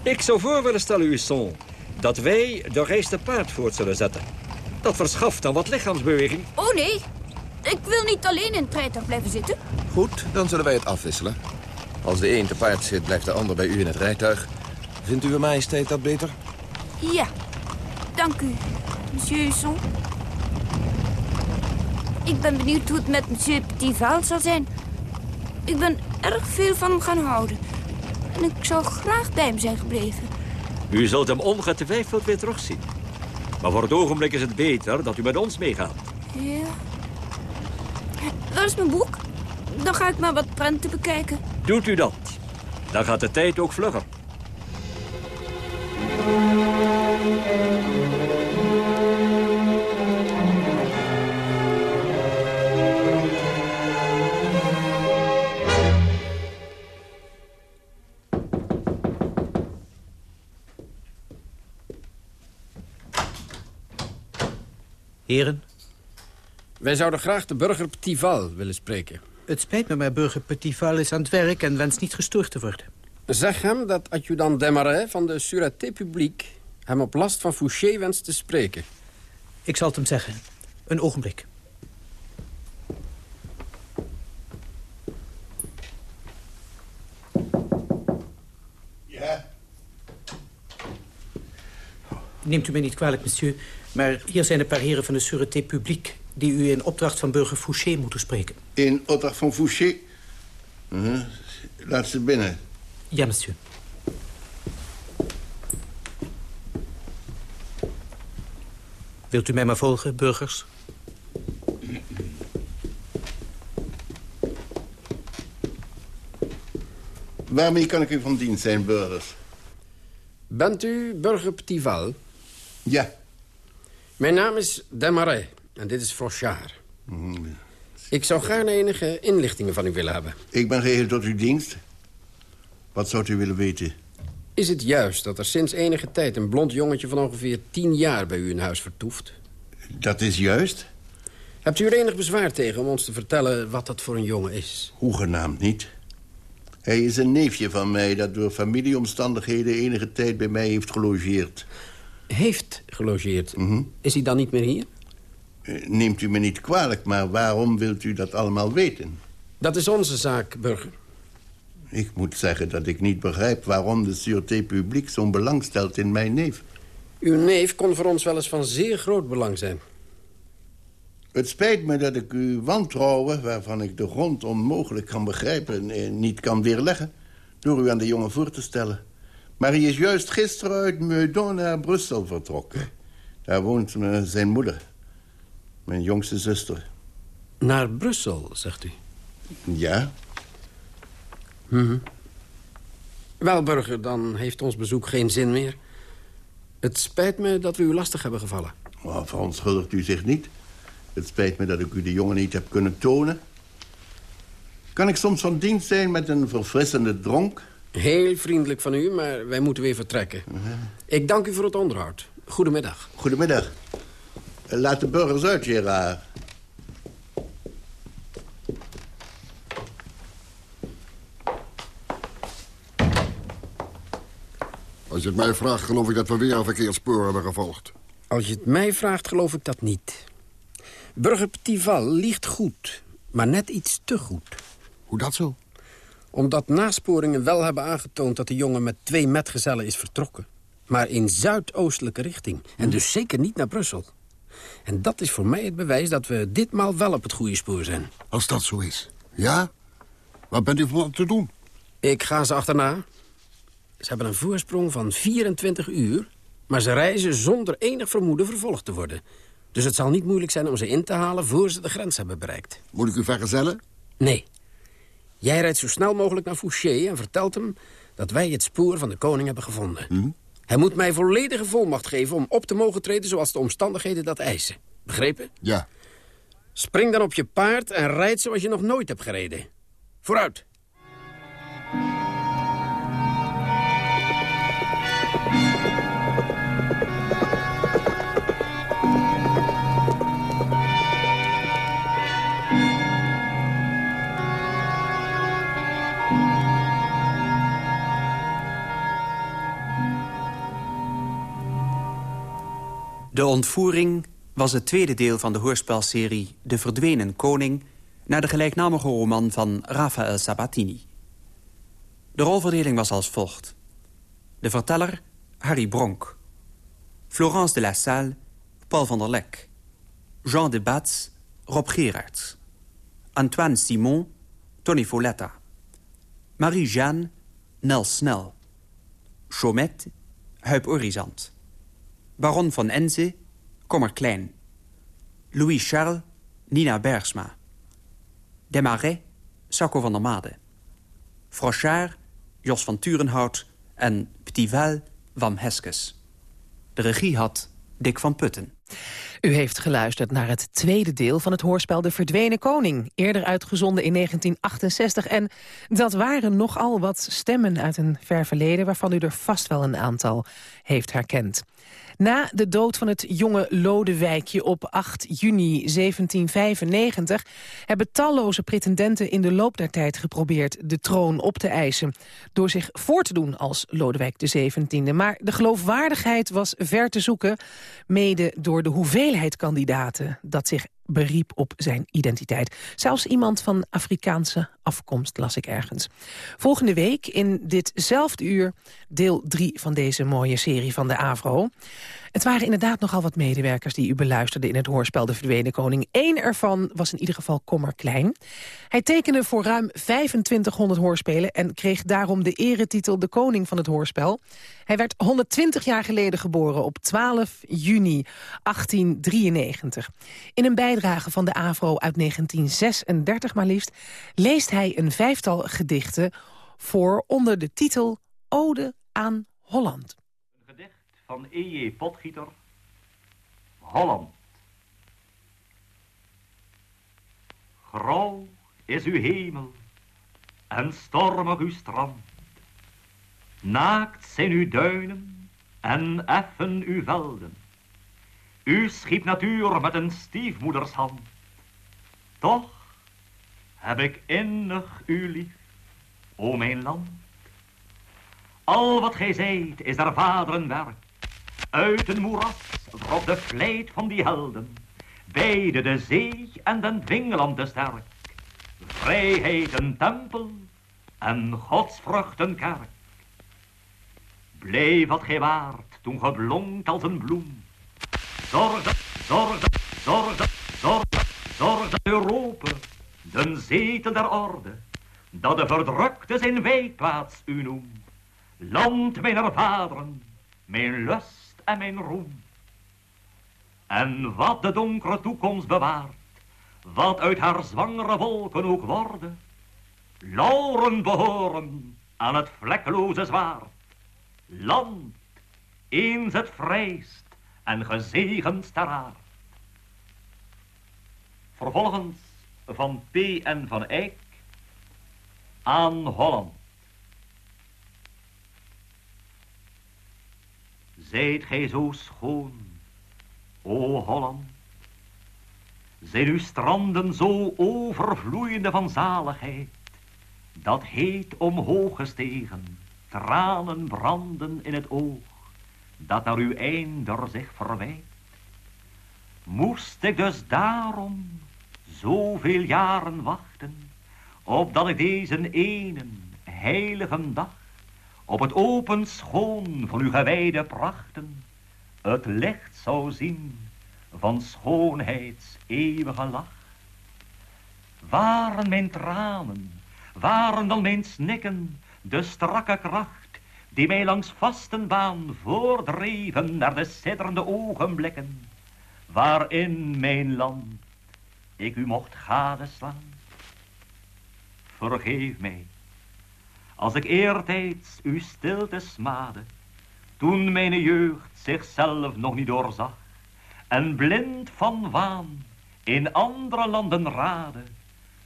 Ik zou voor willen stellen, Husson, dat wij de reis te paard voort zullen zetten. Dat verschaft dan wat lichaamsbeweging. Oh nee, ik wil niet alleen in het rijtuig blijven zitten. Goed, dan zullen wij het afwisselen. Als de een te paard zit, blijft de ander bij u in het rijtuig. Vindt uw majesteit dat beter? Ja, dank u, monsieur Husson. Ik ben benieuwd hoe het met monsieur Petitval zal zijn. Ik ben erg veel van hem gaan houden. En ik zou graag bij hem zijn gebleven. U zult hem ongetwijfeld weer terugzien. Maar voor het ogenblik is het beter dat u met ons meegaat. Ja. Waar is mijn boek? Dan ga ik maar wat prenten bekijken. Doet u dat. Dan gaat de tijd ook vlugger. Heren? Wij zouden graag de burger Petival willen spreken. Het spijt me, maar burger Petitval is aan het werk en wenst niet gestoord te worden. Zeg hem dat adjudant Desmarais van de Sûreté Publique... hem op last van Fouché wenst te spreken. Ik zal het hem zeggen. Een ogenblik. Ja? Neemt u mij niet kwalijk, monsieur... maar hier zijn een paar heren van de Sûreté Publique... die u in opdracht van burger Fouché moeten spreken. In opdracht van Fouché? Uh Laat ze binnen. Ja, monsieur. Wilt u mij maar volgen, burgers? Waarmee kan ik u van dienst zijn, burgers? Bent u burger Petival? Ja. Mijn naam is Desmarais en dit is Frochard. Ik zou graag enige inlichtingen van u willen hebben. Ik ben geheel tot uw dienst. Wat zou u willen weten? Is het juist dat er sinds enige tijd een blond jongetje van ongeveer tien jaar bij u in huis vertoeft? Dat is juist. Hebt u er enig bezwaar tegen om ons te vertellen wat dat voor een jongen is? Hoegenaamd niet. Hij is een neefje van mij dat door familieomstandigheden enige tijd bij mij heeft gelogeerd. Heeft gelogeerd? Is hij dan niet meer hier? Eh, Neemt u me niet kwalijk, maar waarom wilt u dat allemaal weten? Dat is onze zaak, burger. Ik moet zeggen dat ik niet begrijp waarom de Sûreté Publique zo'n belang stelt in mijn neef. Uw neef kon voor ons wel eens van zeer groot belang zijn. Het spijt me dat ik uw wantrouwen, waarvan ik de grond onmogelijk kan begrijpen... eh, niet kan weerleggen, door u aan de jongen voor te stellen. Maar hij is juist gisteren uit Meudon naar Brussel vertrokken. Daar woont eh, zijn moeder, mijn jongste zuster. Naar Brussel, zegt u? Ja, Mhm. Wel, burger, dan heeft ons bezoek geen zin meer. Het spijt me dat we u lastig hebben gevallen. maar verontschuldigt u zich niet. Het spijt me dat ik u de jongen niet heb kunnen tonen. Kan ik soms van dienst zijn met een verfrissende dronk? Heel vriendelijk van u, maar wij moeten weer vertrekken. Ik dank u voor het onderhoud. Goedemiddag. Goedemiddag. Laat de burgers uit, Gerard. Als je het mij vraagt, geloof ik dat we weer een verkeersspoor hebben gevolgd. Als je het mij vraagt, geloof ik dat niet. Burger Petival liegt goed, maar net iets te goed. Hoe dat zo? Omdat nasporingen wel hebben aangetoond dat de jongen met twee metgezellen is vertrokken. Maar in zuidoostelijke richting. En dus zeker niet naar Brussel. En dat is voor mij het bewijs dat we ditmaal wel op het goede spoor zijn. Als dat zo is. Ja? Wat bent u van te doen? Ik ga ze achterna. Ze hebben een voorsprong van 24 uur... maar ze reizen zonder enig vermoeden vervolgd te worden. Dus het zal niet moeilijk zijn om ze in te halen... voor ze de grens hebben bereikt. Moet ik u vergezellen? Nee. Jij rijdt zo snel mogelijk naar Fouché en vertelt hem... dat wij het spoor van de koning hebben gevonden. Hij moet mij volledige volmacht geven om op te mogen treden... zoals de omstandigheden dat eisen. Begrepen? Ja. Spring dan op je paard en rijd zoals je nog nooit hebt gereden. Vooruit. De ontvoering was het tweede deel van de hoorspelserie De Verdwenen Koning... naar de gelijknamige roman van Raphaël Sabatini. De rolverdeling was als volgt. De verteller Harry Bronk. Florence de la Salle, Paul van der Lek. Jean de Bats, Rob Gerards. Antoine Simon, Tony Folletta. Marie-Jeanne, Nel Snel. Chaumette, Huip Orizant. Baron van Enze, Kommer Klein. Louis Charles, Nina Bergsma. Desmarais, Sacco van der Made. Frochard, Jos van Turenhout en Petival, Wam Heskes. De regie had Dick van Putten. U heeft geluisterd naar het tweede deel van het hoorspel De Verdwenen Koning. Eerder uitgezonden in 1968. En dat waren nogal wat stemmen uit een ver verleden... waarvan u er vast wel een aantal heeft herkend. Na de dood van het jonge Lodewijkje op 8 juni 1795... hebben talloze pretendenten in de loop der tijd geprobeerd de troon op te eisen... door zich voor te doen als Lodewijk XVII. Maar de geloofwaardigheid was ver te zoeken... mede door de hoeveelheid kandidaten dat zich beriep op zijn identiteit. Zelfs iemand van Afrikaanse afkomst las ik ergens. Volgende week in ditzelfde uur deel 3 van deze mooie serie van de AVRO. Het waren inderdaad nogal wat medewerkers die u beluisterden in het hoorspel De Verdwenen Koning. Eén ervan was in ieder geval Kommer Klein. Hij tekende voor ruim 2500 hoorspelen en kreeg daarom de eretitel de koning van het hoorspel. Hij werd 120 jaar geleden geboren op 12 juni 1893. In een bijdrage van de AVRO uit 1936 maar liefst... leest hij een vijftal gedichten voor onder de titel Ode aan Holland. Van E.J. Potgieter. Holland. Grauw is uw hemel en stormig uw strand. Naakt zijn uw duinen en effen uw velden. U schiep natuur met een stiefmoedershand. Toch heb ik innig u lief, o mijn land. Al wat gij zijt is der vaderen werk. Uit een moeras trok de vlijt van die helden. Beide de zee en den dwingeland de sterk. Vrijheid een tempel en godsvrucht een kerk. Blijf wat gij waart toen ge blonkt als een bloem. Zorg dat, zorg dat, zorg Europa, den zetel der orde, dat de verdrukte zijn wijkplaats u noemt. Land mijn vaderen, mijn lust en mijn roem. En wat de donkere toekomst bewaart, wat uit haar zwangere wolken ook worden, lauren behoren aan het vlekkeloze zwaard. Land, eens het vrijst en gezegend ter aard. Vervolgens van P. en van Eyck aan Holland. Zijt gij zo schoon, o Holland? Zijn uw stranden zo overvloeiende van zaligheid, dat heet omhoog gestegen, tranen branden in het oog, dat naar uw einder zich verwijt? Moest ik dus daarom zoveel jaren wachten, opdat ik deze ene heilige dag op het open schoon van uw gewijde prachten, het licht zou zien van schoonheids eeuwige lach. Waren mijn tranen, waren dan mijn snikken, de strakke kracht, die mij langs vastenbaan voordreven naar de sidderende ogenblikken, waarin mijn land ik u mocht gadeslaan. Vergeef mij, als ik eertijds uw stilte smade, toen mijn jeugd zichzelf nog niet doorzag, en blind van waan in andere landen raadde,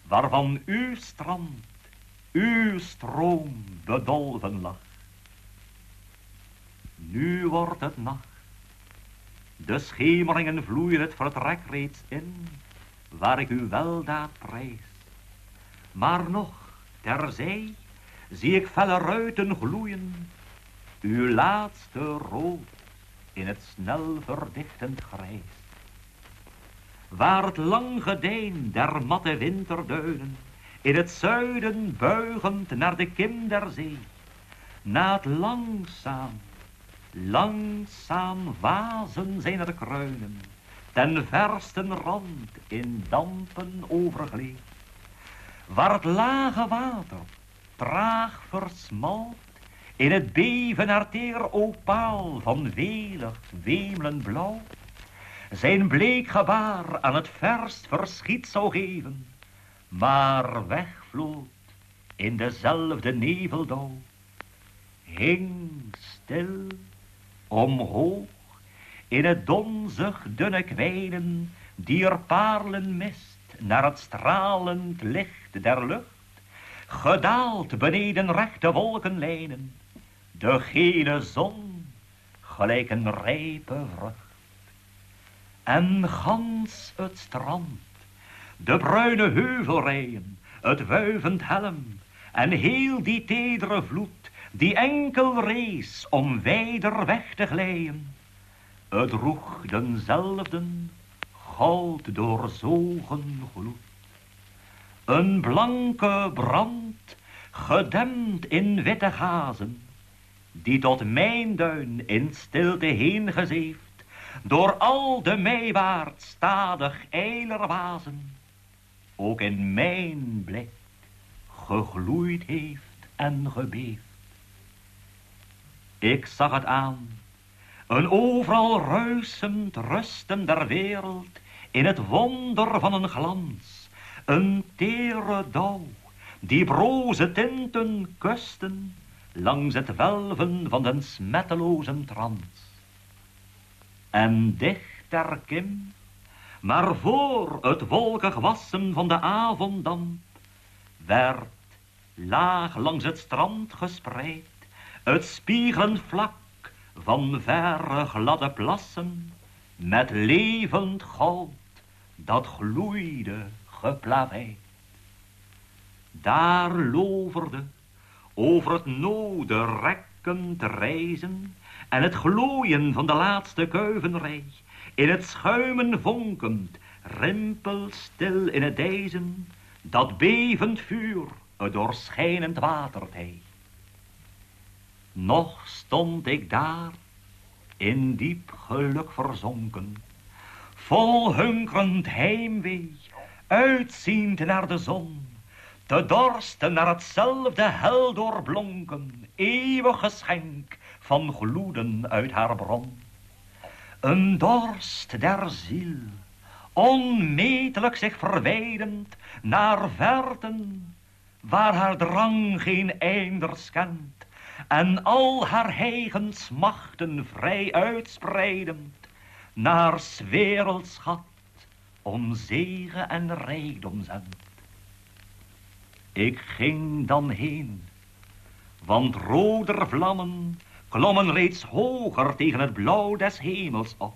waarvan uw strand, uw stroom bedolven lag. Nu wordt het nacht, de schemeringen vloeien het vertrek reeds in, waar ik uw weldaad prijs. Maar nog, terzij, zie ik felle ruiten gloeien, uw laatste rood in het snel verdichtend grijs. Waar het lang gedijn der matte winterduinen, in het zuiden buigend naar de kim der zee, na het langzaam, langzaam wazen zijn er kruinen, ten versten rand in dampen overgleed. Waar het lage water traag versmalt in het beven arteer opaal van welig wemelend blauw, zijn bleek gebaar aan het verst verschiet zou geven, maar wegvloot in dezelfde neveldauw, hing stil omhoog in het donzig dunne kwijnen dier paarlen mist naar het stralend licht der lucht, gedaald beneden rechte wolkenlijnen, de gele zon gelijk een rijpe vrucht. En gans het strand, de bruine heuvelrijen, het wuivend helm, en heel die tedere vloed, die enkel rees om wijder weg te glijden. Het droeg denzelfde goud doorzogen gloed. Een blanke brand, gedempt in witte gazen, die tot mijn duin in stilte heen gezeefd, door al de mijwaard stadig eiler wazen, ook in mijn blik gegloeid heeft en gebeefd. Ik zag het aan, een overal ruisend rusten der wereld, in het wonder van een glans, een tere dauw, die broze tinten kusten, langs het welven van den smettelozen trans. En dicht der kim. Maar voor het wolkig wassen van de avonddamp werd laag langs het strand gespreid het spiegelend vlak van verre gladde plassen met levend goud dat gloeide geplaveid. Daar loverde over het node rekkend reizen en het glooien van de laatste kuivenrij, in het schuimen vonkend, rimpelstil in het dijzen, dat bevend vuur het doorschijnend watertij. Nog stond ik daar, in diep geluk verzonken, vol hunkerend heimwee, uitziend naar de zon, te dorsten naar hetzelfde hel doorblonken, eeuwig geschenk van gloeden uit haar bron. Een dorst der ziel, onmetelijk zich verwijdend naar verten, waar haar drang geen einders kent, en al haar heigen smachten vrij uitspreidend, naar werelds schat om zegen en rijkdom zendt. Ik ging dan heen, want roder vlammen klommen reeds hoger tegen het blauw des hemels op.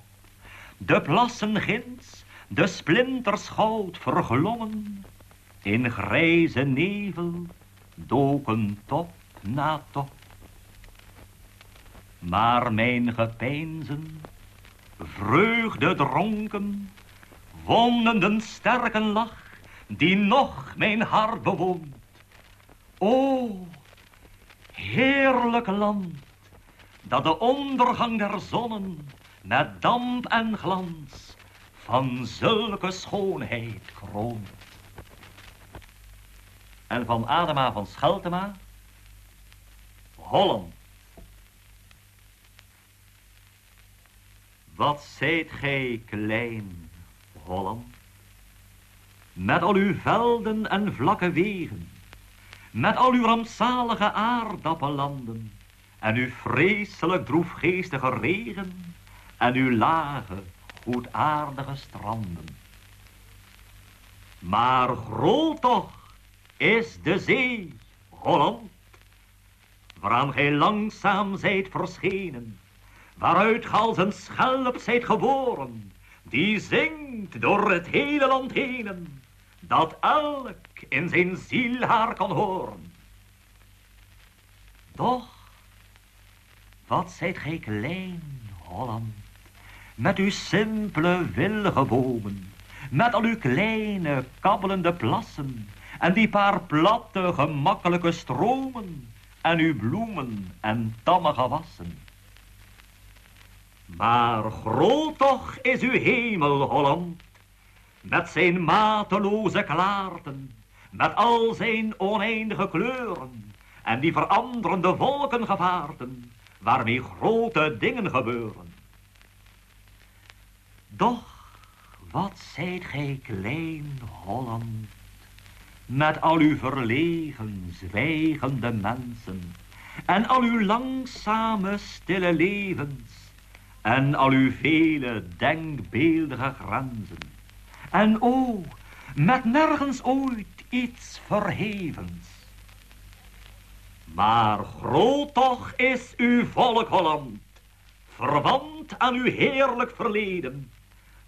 De plassen ginds, de splinters goud verglommen, in grijze nevel doken top na top. Maar mijn gepeinzen, vreugde dronken, wonden den sterke lach die nog mijn hart bewoont. O, heerlijk land, dat de ondergang der zonnen met damp en glans van zulke schoonheid kroont. En van Adema van Scheltema, Holland. Wat zijt gij klein, Holland, met al uw velden en vlakke wegen, met al uw rampzalige aardappellanden, en uw vreselijk droefgeestige regen, en uw lage, goedaardige stranden. Maar groot toch is de zee, Holland, waaraan gij langzaam zijt verschenen, waaruit ge als een schelp zijt geboren, die zingt door het hele land heen, dat elk in zijn ziel haar kan horen. Doch, wat zijt gij klein, Holland, met uw simpele willige bomen, met al uw kleine kabbelende plassen, en die paar platte gemakkelijke stromen, en uw bloemen en tamme gewassen. Maar groot toch is uw hemel, Holland, met zijn mateloze klaarten, met al zijn oneindige kleuren, en die veranderende wolkengevaarten, waarmee grote dingen gebeuren. Doch, wat zijt gij klein, Holland, met al uw verlegen, zwijgende mensen, en al uw langzame, stille levens, en al uw vele denkbeeldige grenzen. En o, met nergens ooit iets verhevens. Maar groot toch is uw volk Holland, verwant aan uw heerlijk verleden,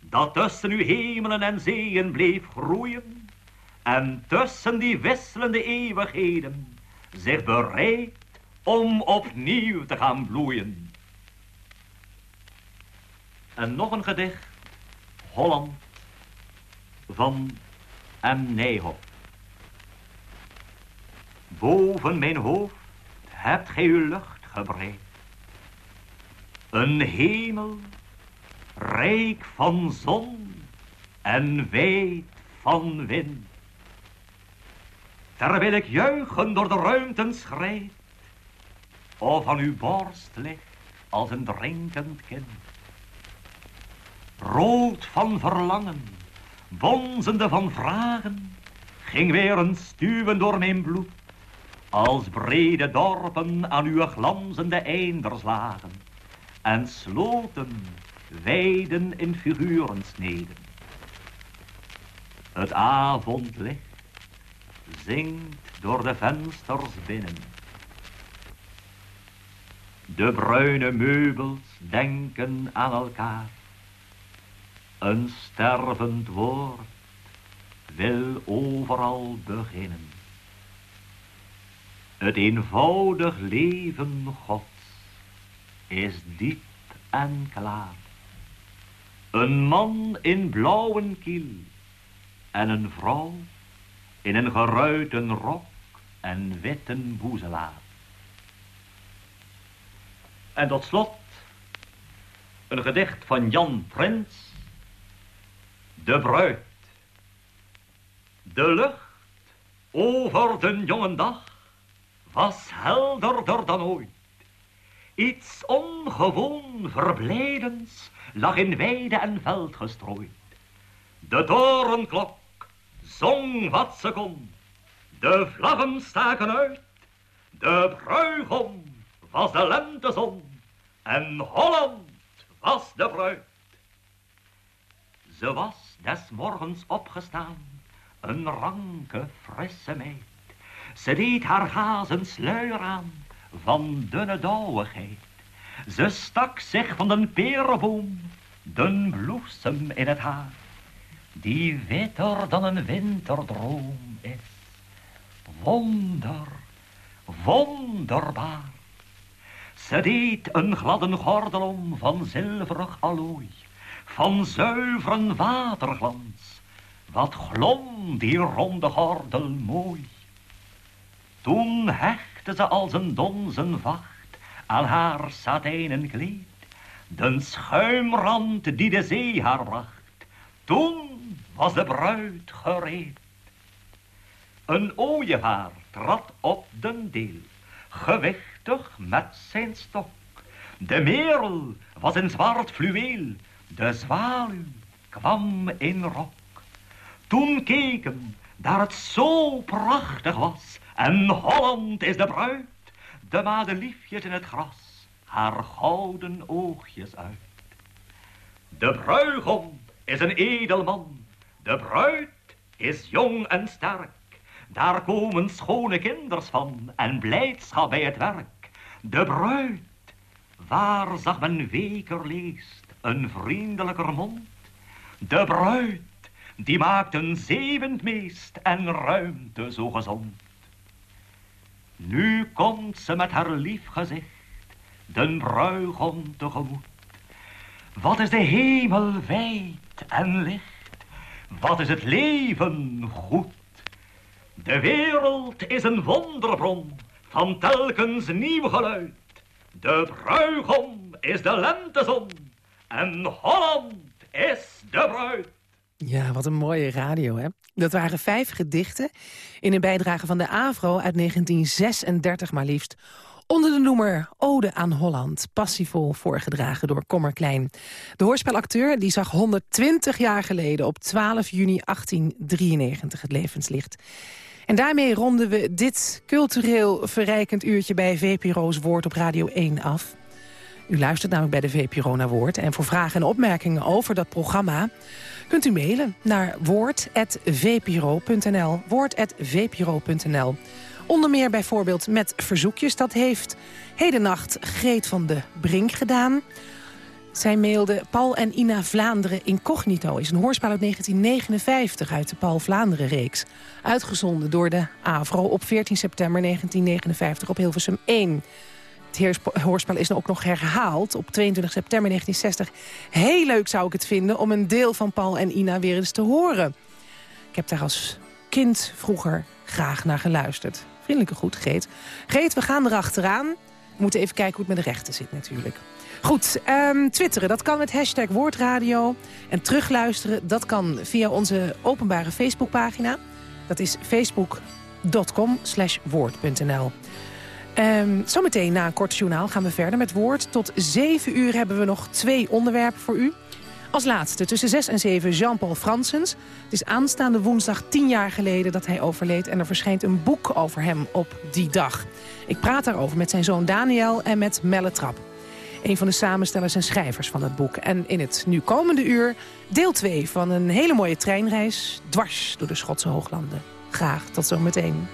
dat tussen uw hemelen en zeeën bleef groeien, en tussen die wisselende eeuwigheden zich bereid om opnieuw te gaan bloeien. En nog een gedicht, Holland, van M. Nijhoff. Boven mijn hoofd hebt gij uw lucht gebreid. Een hemel, rijk van zon en wijd van wind. Terwijl ik juichen door de ruimten schrijd, of aan uw borst ligt als een drinkend kind. Rood van verlangen, bonzende van vragen, ging weer een stuwen door mijn bloed, als brede dorpen aan uw glanzende einders lagen, en sloten wijden in figuren sneden. Het avondlicht zingt door de vensters binnen. De bruine meubels denken aan elkaar. Een stervend woord wil overal beginnen. Het eenvoudig leven Gods is diep en klaar. Een man in blauwen kiel en een vrouw in een geruiten rok en witten boezelaar. En tot slot een gedicht van Jan Prins, De Bruid. De lucht over den jonge dag was helderder dan ooit. Iets ongewoon verblijdends lag in weide en veld gestrooid. De torenklok zong wat ze kon. De vlaggen staken uit. De bruigom was de lentezon. En Holland was de bruid. Ze was des morgens opgestaan, een ranke, frisse meid. Ze deed haar gazen sluier aan, van dunne dauwigheid. Ze stak zich van den perenboom, den bloesem in het haar die witter dan een winterdroom is. Wonder, wonderbaar. Ze deed een gladden gordel om van zilverig allooi, van zuiveren waterglans. Wat glom die ronde gordel mooi. Toen hechtte ze als een donzen vacht aan haar satijnen kleed, den schuimrand die de zee haar bracht. Toen was de bruid gereed. Een ooievaar trad op den deel, gewichtig met zijn stok. De merel was in zwart fluweel, de zwaluw kwam in rok. Toen keken, daar het zo prachtig was, en Holland is de bruid, de madeliefjes in het gras, haar gouden oogjes uit. De bruigom is een edelman, de bruid is jong en sterk. Daar komen schone kinders van en blijdschap bij het werk. De bruid, waar zag men weker leest een vriendelijker mond? De bruid, die maakt een zevend meest en ruimte zo gezond. Nu komt ze met haar lief gezicht, den bruigom tegemoet. Wat is de hemel wijd en licht? Wat is het leven goed? De wereld is een wonderbron van telkens nieuw geluid. De bruigom is de lentezon en Holland is de bruid. Ja, wat een mooie radio, hè? Dat waren vijf gedichten in een bijdrage van de AVRO uit 1936 maar liefst Onder de noemer Ode aan Holland, passievol voorgedragen door Kommer Klein. De hoorspelacteur die zag 120 jaar geleden op 12 juni 1893 het levenslicht. En daarmee ronden we dit cultureel verrijkend uurtje bij VPRO's Woord op Radio 1 af. U luistert namelijk bij de VPRO naar Woord. En voor vragen en opmerkingen over dat programma kunt u mailen naar woord.vpro.nl. Woord.vpro.nl. Onder meer bijvoorbeeld met verzoekjes. Dat heeft hedennacht Greet van de Brink gedaan. Zij mailde Paul en Ina Vlaanderen Incognito. is een hoorspel uit 1959 uit de Paul Vlaanderen-reeks. Uitgezonden door de AVRO op 14 september 1959 op Hilversum 1. Het hoorspel is ook nog herhaald op 22 september 1960. Heel leuk zou ik het vinden om een deel van Paul en Ina weer eens te horen. Ik heb daar als kind vroeger graag naar geluisterd. Vriendelijke goed, Geet. Geet, we gaan erachteraan. We moeten even kijken hoe het met de rechten zit natuurlijk. Goed, um, twitteren, dat kan met hashtag Woordradio. En terugluisteren, dat kan via onze openbare Facebookpagina. Dat is facebook.com woord.nl. Um, zometeen na een kort journaal gaan we verder met Woord. Tot 7 uur hebben we nog twee onderwerpen voor u. Als laatste, tussen 6 en 7, Jean-Paul Fransens. Het is aanstaande woensdag tien jaar geleden dat hij overleed... en er verschijnt een boek over hem op die dag. Ik praat daarover met zijn zoon Daniel en met Melle Trap. Een van de samenstellers en schrijvers van het boek. En in het nu komende uur deel 2 van een hele mooie treinreis... dwars door de Schotse hooglanden. Graag, tot zometeen.